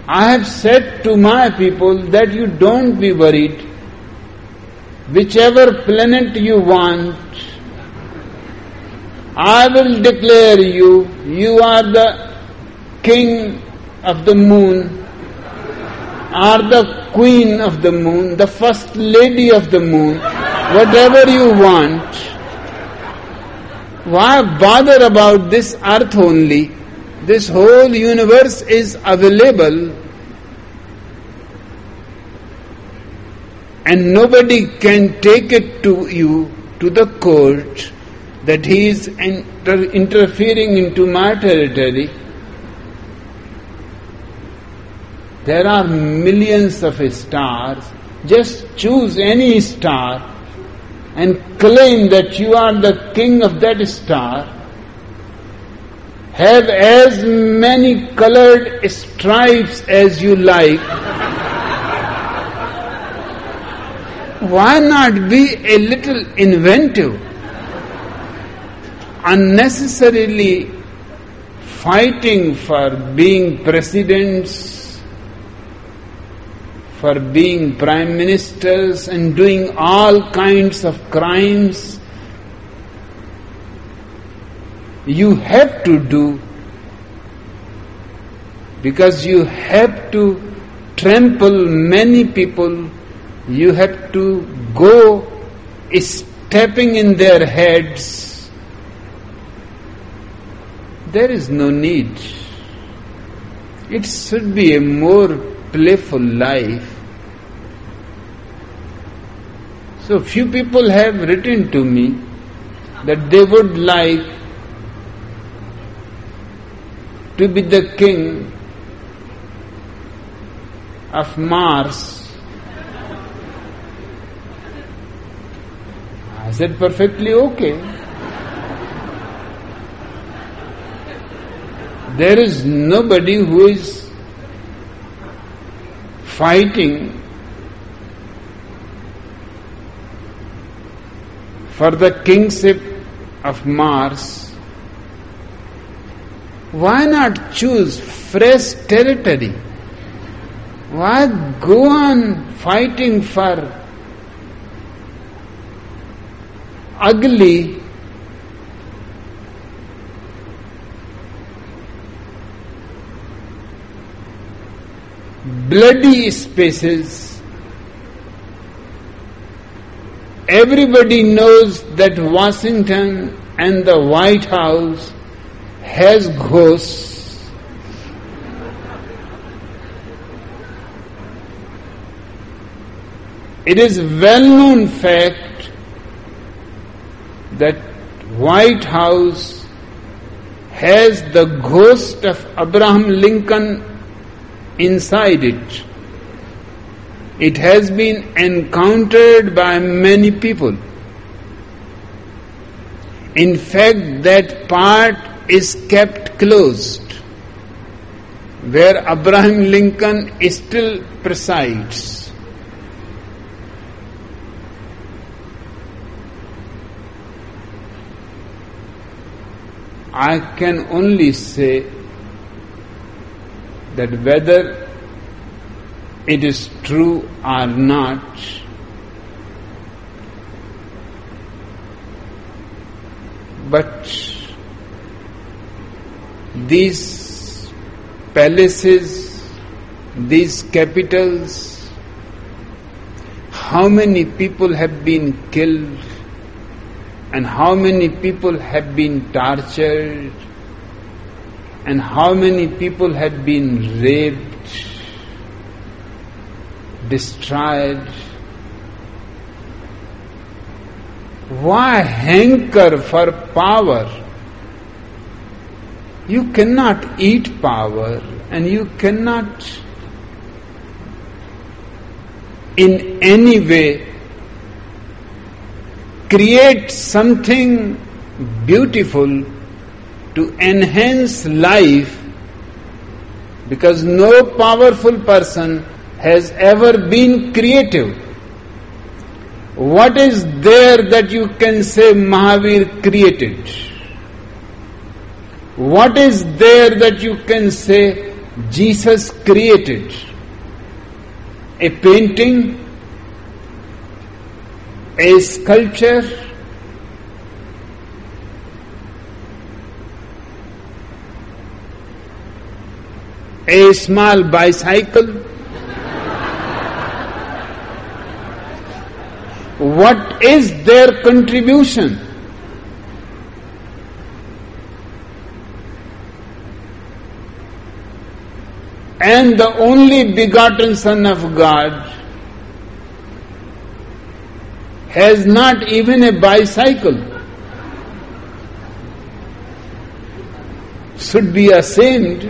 I have said to my people that you don't be worried whichever planet you want, I will declare you, you are the king of the moon, are the queen of the moon, the first lady of the moon, whatever you want. Why bother about this earth only? This whole universe is available and nobody can take it to you to the court that he is inter- interfering into my territory. There are millions of stars. Just choose any star and claim that you are the king of that star. Have as many colored stripes as you like why not be a little inventive? Unnecessarily fighting for being presidents, for being prime ministers, and doing all kinds of crimes. You have to do because you have to trample many people you have to go stepping in their heads There is no need. It should be a more playful life. So few people have written to me that they would like to be the king of Mars. Said perfectly okay. There is nobody who is fighting for the kingship of Mars. Why not choose fresh territory? Why go on fighting for ugly bloody spaces. Everybody knows that Washington and the White House has ghosts. It is well known fact that White House has the ghost of Abraham Lincoln inside it. It has been encountered by many people. In fact, that part is kept closed, where Abraham Lincoln still presides. I can only say that whether it is true or not, but these palaces, these capitals, how many people have been killed and how many people have been tortured and how many people have been raped, destroyed. Why hanker for power? You cannot eat power and you cannot in any way create something beautiful to enhance life because no powerful person has ever been creative. What is there that you can say Mahavir created? What is there that you can say Jesus created? A painting? A sculpture? a small bicycle. What is their contribution? And the only begotten Son of God has not even a bicycle. Should be ashamed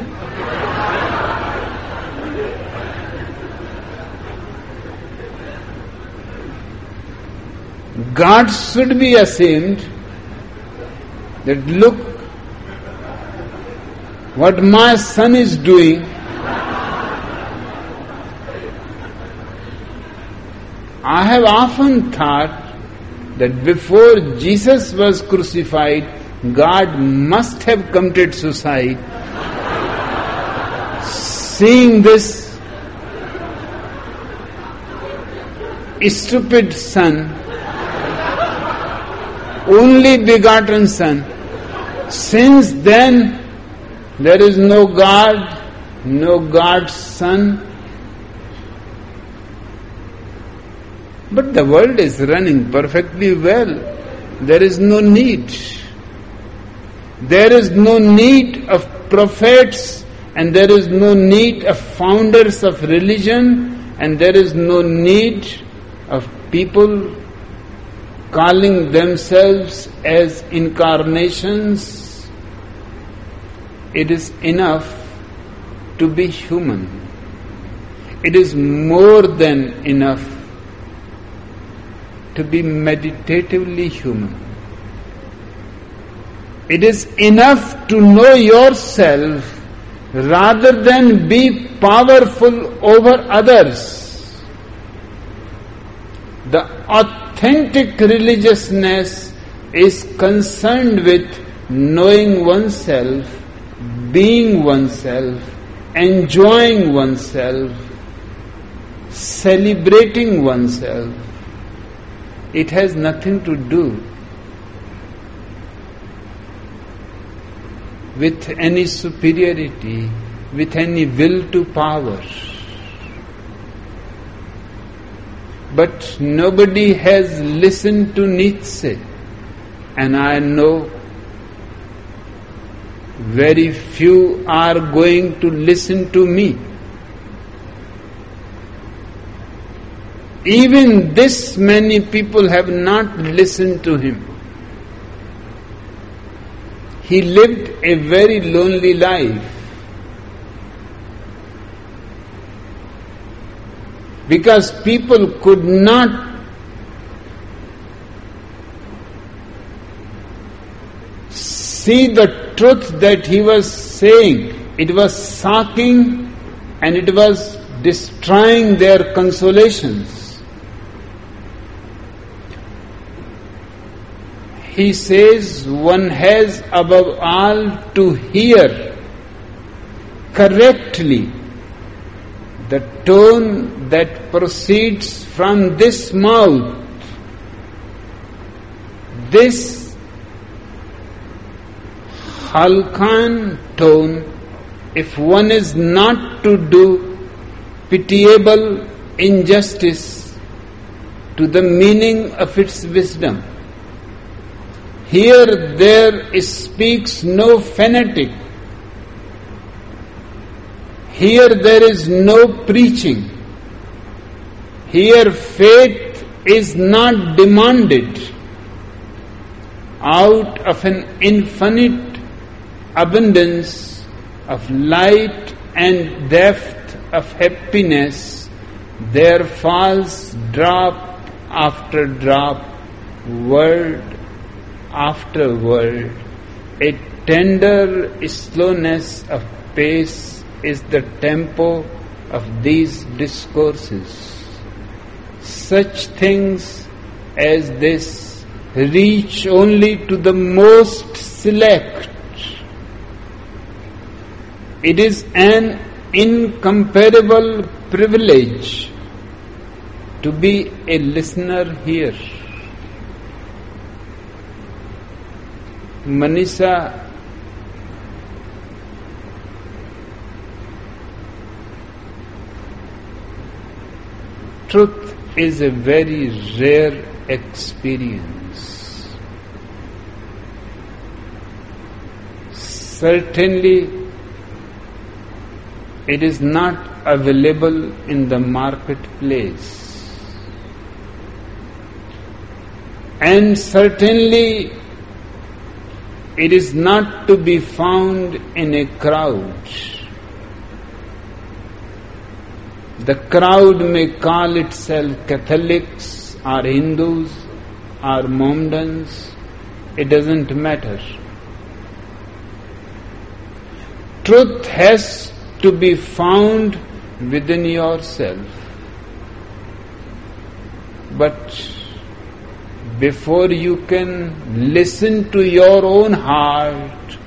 God should be ashamed that look what my son is doing. I have often thought that before Jesus was crucified, God must have committed suicide. Seeing this stupid son only begotten Son. Since then, there is no God, no God's Son. But the world is running perfectly well. There is no need. There is no need of prophets and there is no need of founders of religion and there is no need of people calling themselves as incarnations. It is enough to be human. It is more than enough to be meditatively human. It is enough to know yourself rather than be powerful over others. The authentic religiousness is concerned with knowing oneself, being oneself, enjoying oneself, celebrating oneself. It has nothing to do with any superiority, with any will to power. But nobody has listened to Nietzsche, and I know very few are going to listen to me. Even this many people have not listened to him. He lived a very lonely life. Because people could not see the truth that he was saying. It was sucking and it was destroying their consolations. He says one has above all to hear correctly the tone that proceeds from this mouth. This halcyon tone, if one is not to do pitiable injustice to the meaning of its wisdom, here there speaks no fanatic. Here there is no preaching. Here faith is not demanded. Out of an infinite abundance of light and depth of happiness, there falls drop after drop, word afterward. A tender slowness of pace is the tempo of these discourses. Such things as this reach only to the most select. It is an incomparable privilege to be a listener here. Maneesha truth is a very rare experience. Certainly, it is not available in the marketplace. And certainly, it is not to be found in a crowd. The crowd may call itself Catholics or Hindus or Mohammedans. It doesn't matter. Truth has to be found within yourself. But before you can listen to your own heart,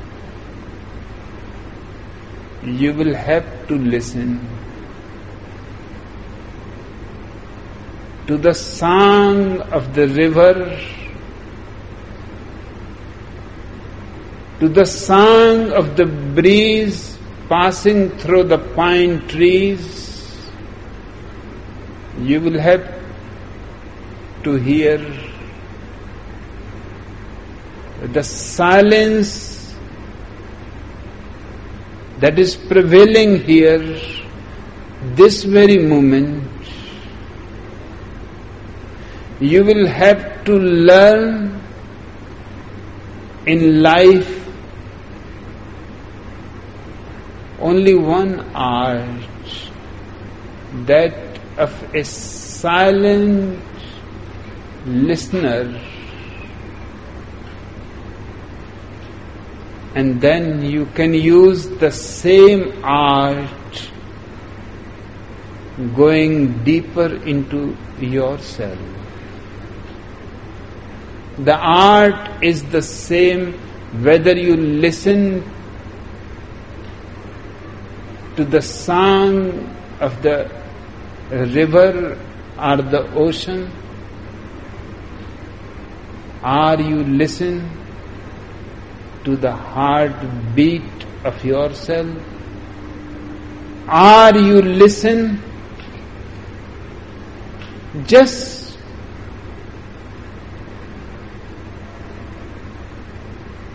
you will have to listen to the song of the river, to the song of the breeze passing through the pine trees. You will have to hear the silence that is prevailing here, this very moment, you will have to learn in life only one art that of a silent listener and then you can use the same art going deeper into yourself. The art is the same whether you listen to the song of the river or the ocean, or you listen to the heartbeat of yourself? Are you listen? Just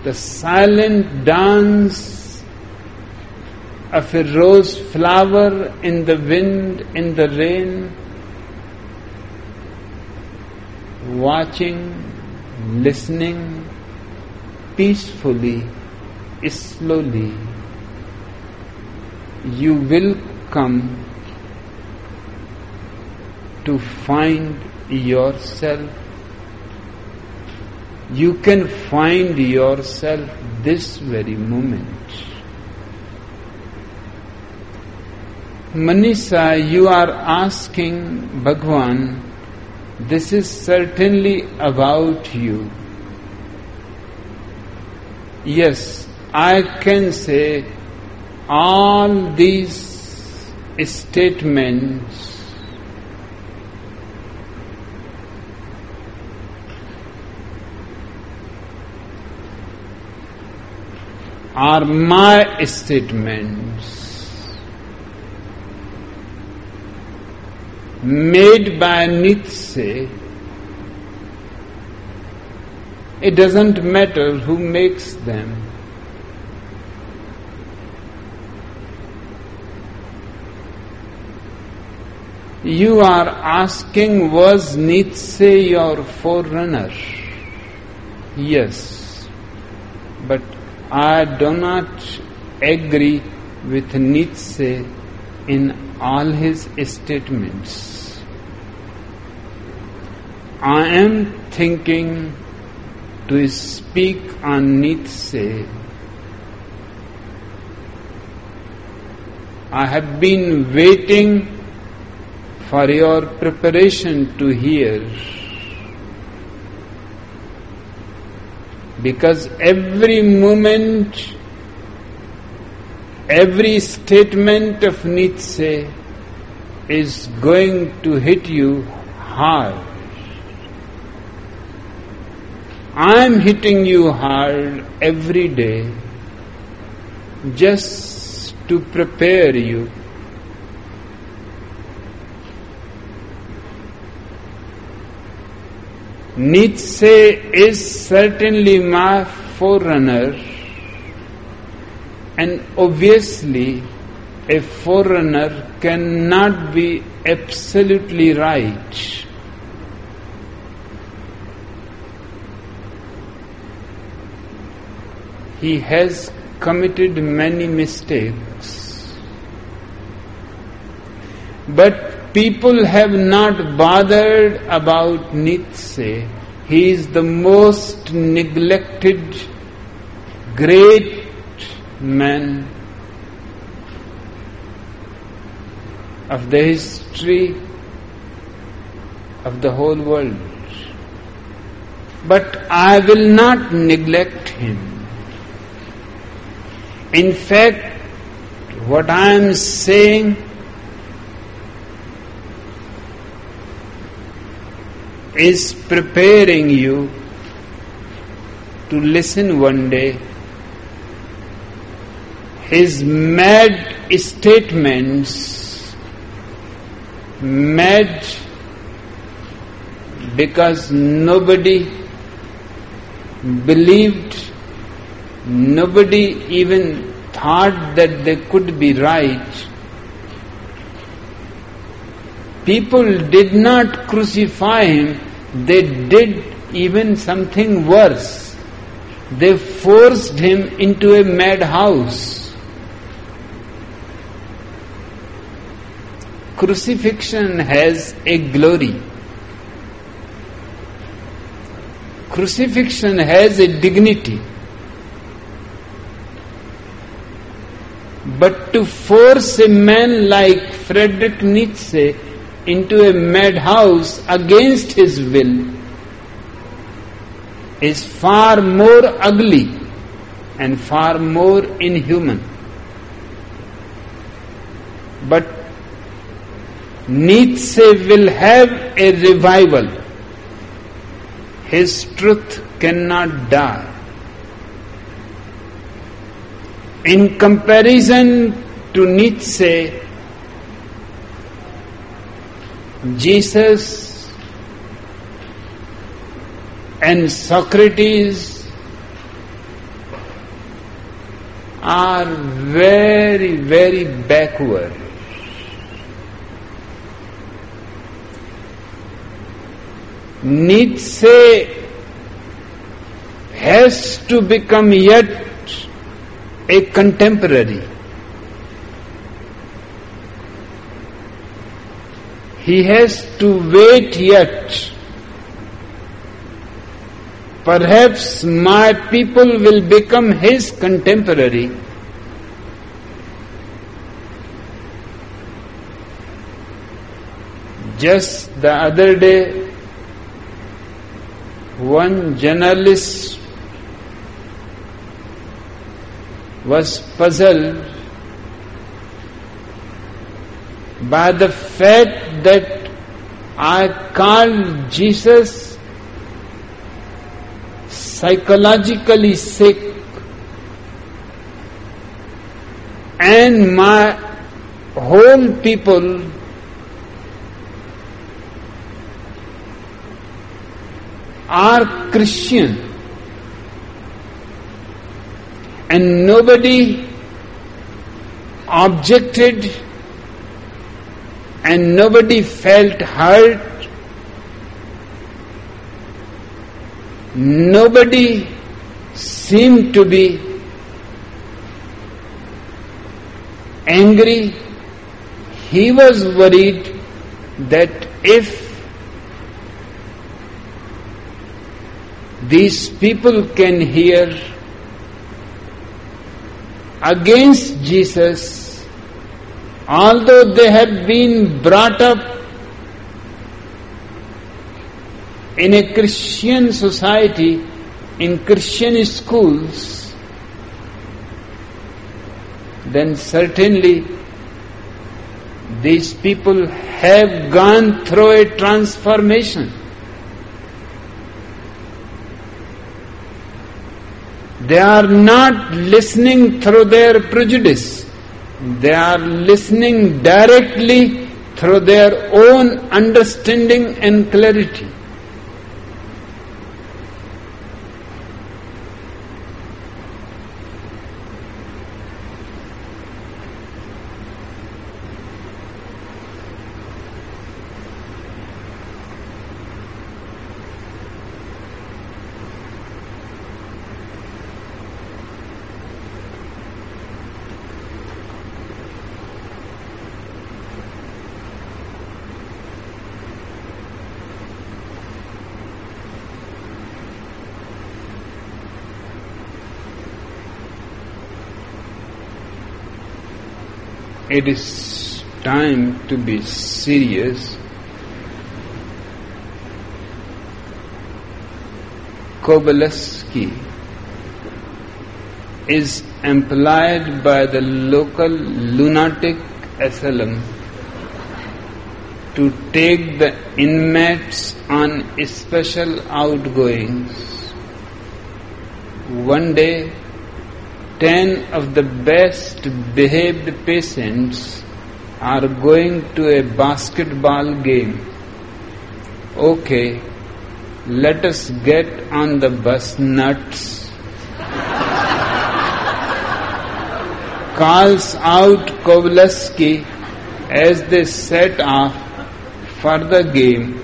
the silent dance of a rose flower in the wind, in the rain, watching, listening, peacefully, slowly, you will come to find yourself. You can find yourself this very moment. Maneesha, you are asking Bhagwan, this is certainly about you. Yes, I can say all these statements are my statements made by Nietzsche it doesn't matter who makes them. You are asking, was Nietzsche your forerunner? Yes, but I do not agree with Nietzsche in all his statements. I am thinking to speak on Nietzsche. I have been waiting for your preparation to hear. Because every moment, every statement of Nietzsche is going to hit you hard. I'm hitting you hard every day just to prepare you. Nietzsche is certainly my forerunner, and obviously, a forerunner cannot be absolutely right. He has committed many mistakes. But people have not bothered about Nietzsche. He is the most neglected, great man of the history of the whole world. But I will not neglect him. In fact, what I am saying is preparing you to listen one day. His mad statements mad because nobody believed Nobody even thought that they could be right, people did not crucify him, they did even something worse. They forced him into a madhouse. Crucifixion has a glory. Crucifixion has a dignity. But to force a man like Friedrich Nietzsche into a madhouse against his will is far more ugly and far more inhuman. But Nietzsche will have a revival. His truth cannot die. In comparison to Nietzsche, Jesus and Socrates are very, very backward. Nietzsche has to become yet a contemporary. He has to wait yet. Perhaps my people will become his contemporary. Just the other day, one journalist was puzzled by the fact that I called Jesus psychologically sick and my whole people are Christian and nobody objected and nobody felt hurt. Nobody seemed to be angry. He was worried that if these people can hear against Jesus, although they have been brought up in a Christian society, in Christian schools, then certainly these people have gone through a transformation. They are not listening through their prejudice. They are listening directly through their own understanding and clarity. It is time to be serious. Kovalevsky is employed by the local lunatic asylum to take the inmates on special outgoings. One day, ten of the best behaved patients are going to a basketball game. Okay, let us get on the bus nuts. calls out Kovalevsky as they set off for the game.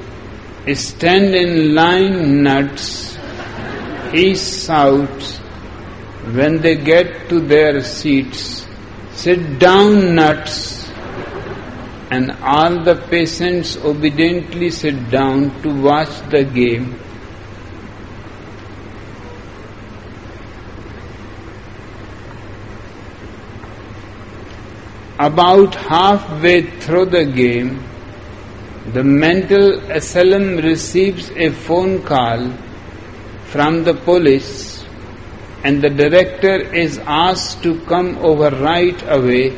Stand in line, nuts. He shouts when they get to their seats. Sit down, nuts. And all the patients obediently sit down to watch the game. About halfway through the game, the mental asylum receives a phone call from the police and the director is asked to come over right away.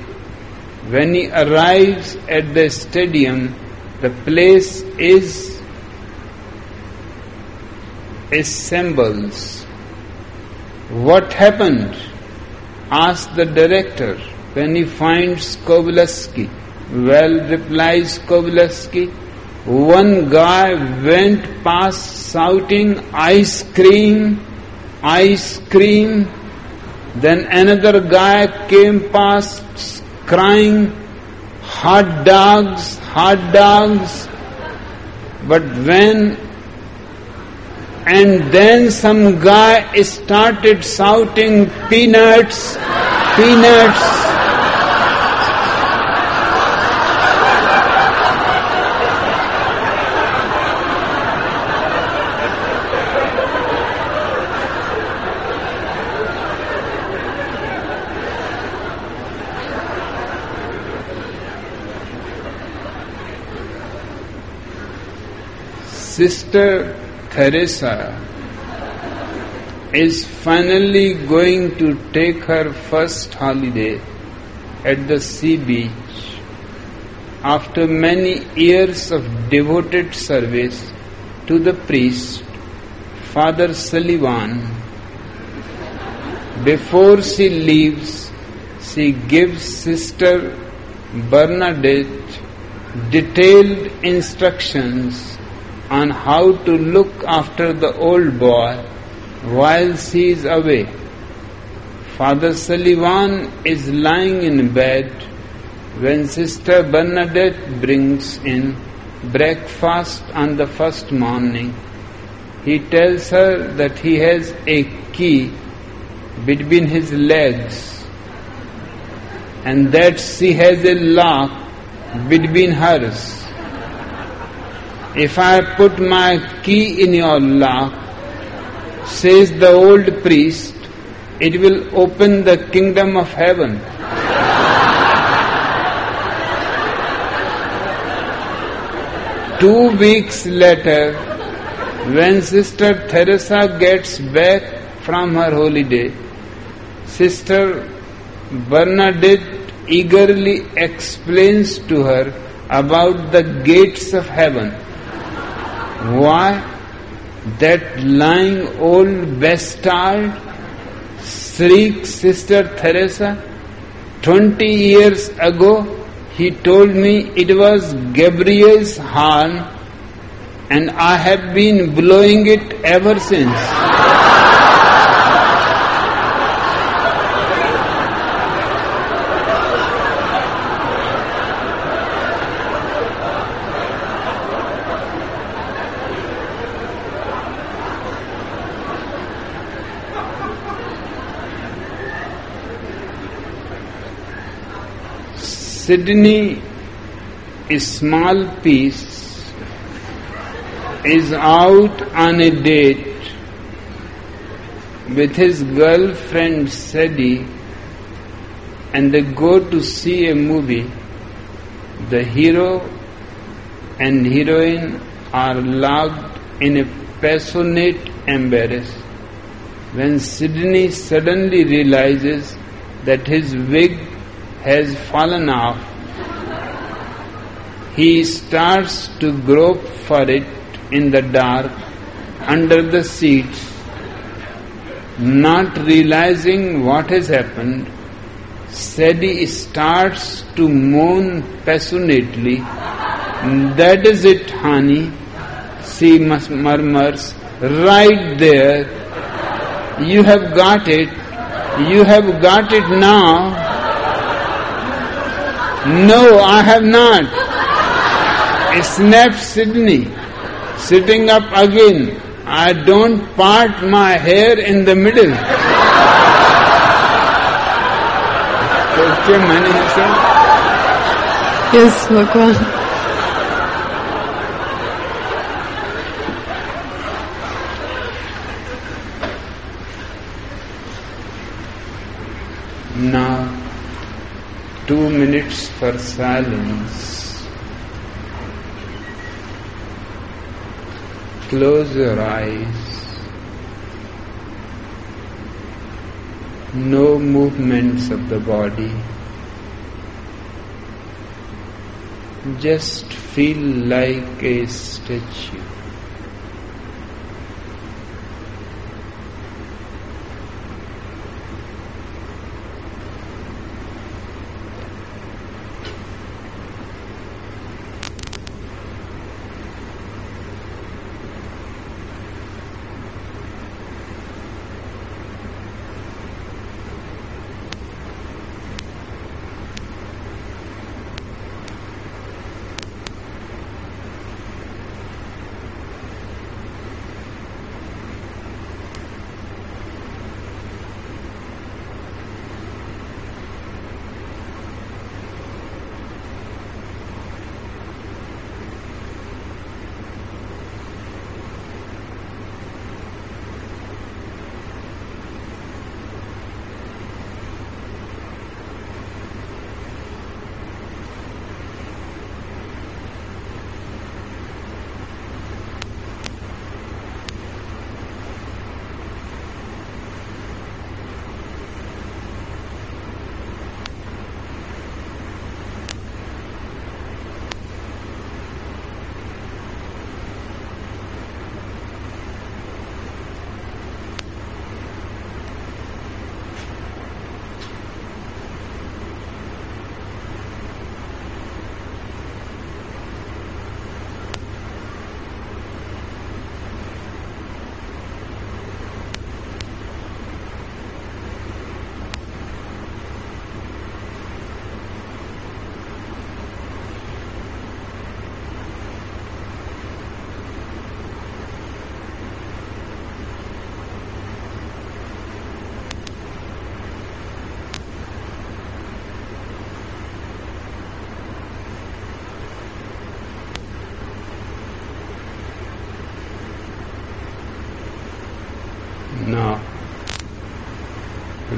When he arrives at the stadium, the place is assembles. What happened? asked the director when he finds Kovalevsky. Well, replies Kovalevsky, one guy went past shouting, ice cream, ice cream. Then another guy came past crying, hot dogs, hot dogs. But when and then some guy started shouting peanuts, peanuts. Sister Teresa is finally going to take her first holiday at the sea beach after many years of devoted service to the priest, Father Sullivan. Before she leaves, she gives Sister Bernadette detailed instructions on how to look after the old boy while she is away. Father Sullivan is lying in bed when Sister Bernadette brings in breakfast on the first morning. He tells her that he has a key between his legs and that she has a lock between hers. If I put my key in your lock, says the old priest, it will open the kingdom of heaven. Two weeks later, when Sister Teresa gets back from her holiday, Sister Bernadette eagerly explains to her about the gates of heaven. Why? That lying old bastard shrieked Sister Teresa. Twenty years ago, he told me it was Gabriel's horn, and I have been blowing it ever since. Sydney, a small piece, is out on a date with his girlfriend Sadie and they go to see a movie. The hero and heroine are locked in a passionate embrace. When Sydney suddenly realizes that his wig has fallen off, he starts to grope for it in the dark under the seats, not realizing what has happened. Sadie starts to moan passionately. That is it, honey. She murmurs, right there. You have got it. You have got it now. No, I have not. Snap Sydney, sitting up again. I don't part my hair in the middle. Yes, Bhagwan. Now, two minutes for silence. Close your eyes. No movements of the body. Just feel like a statue.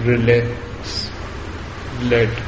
Relax, let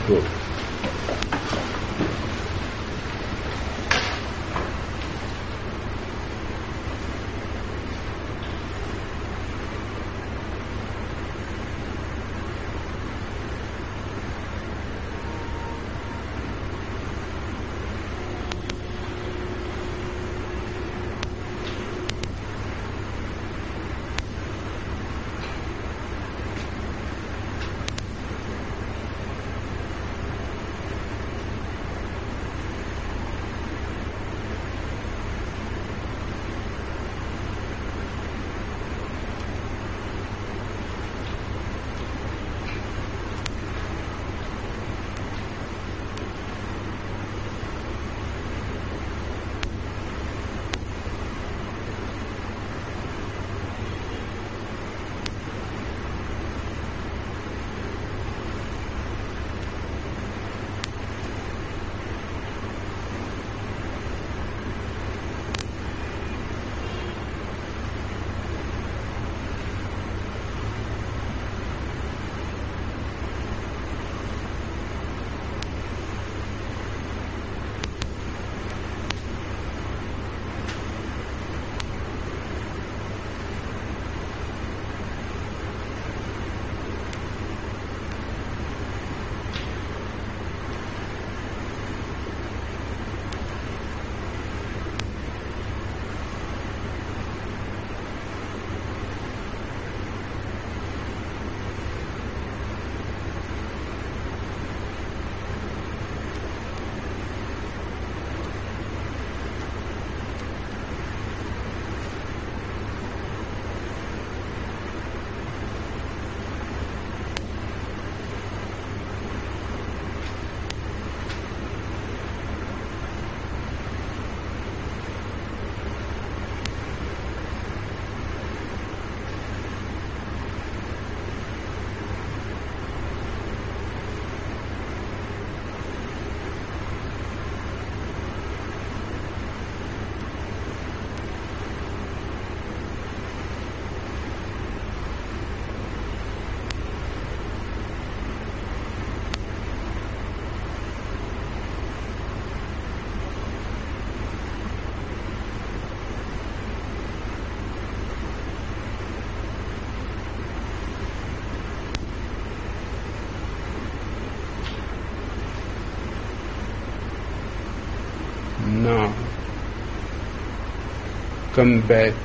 come back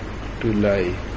to life.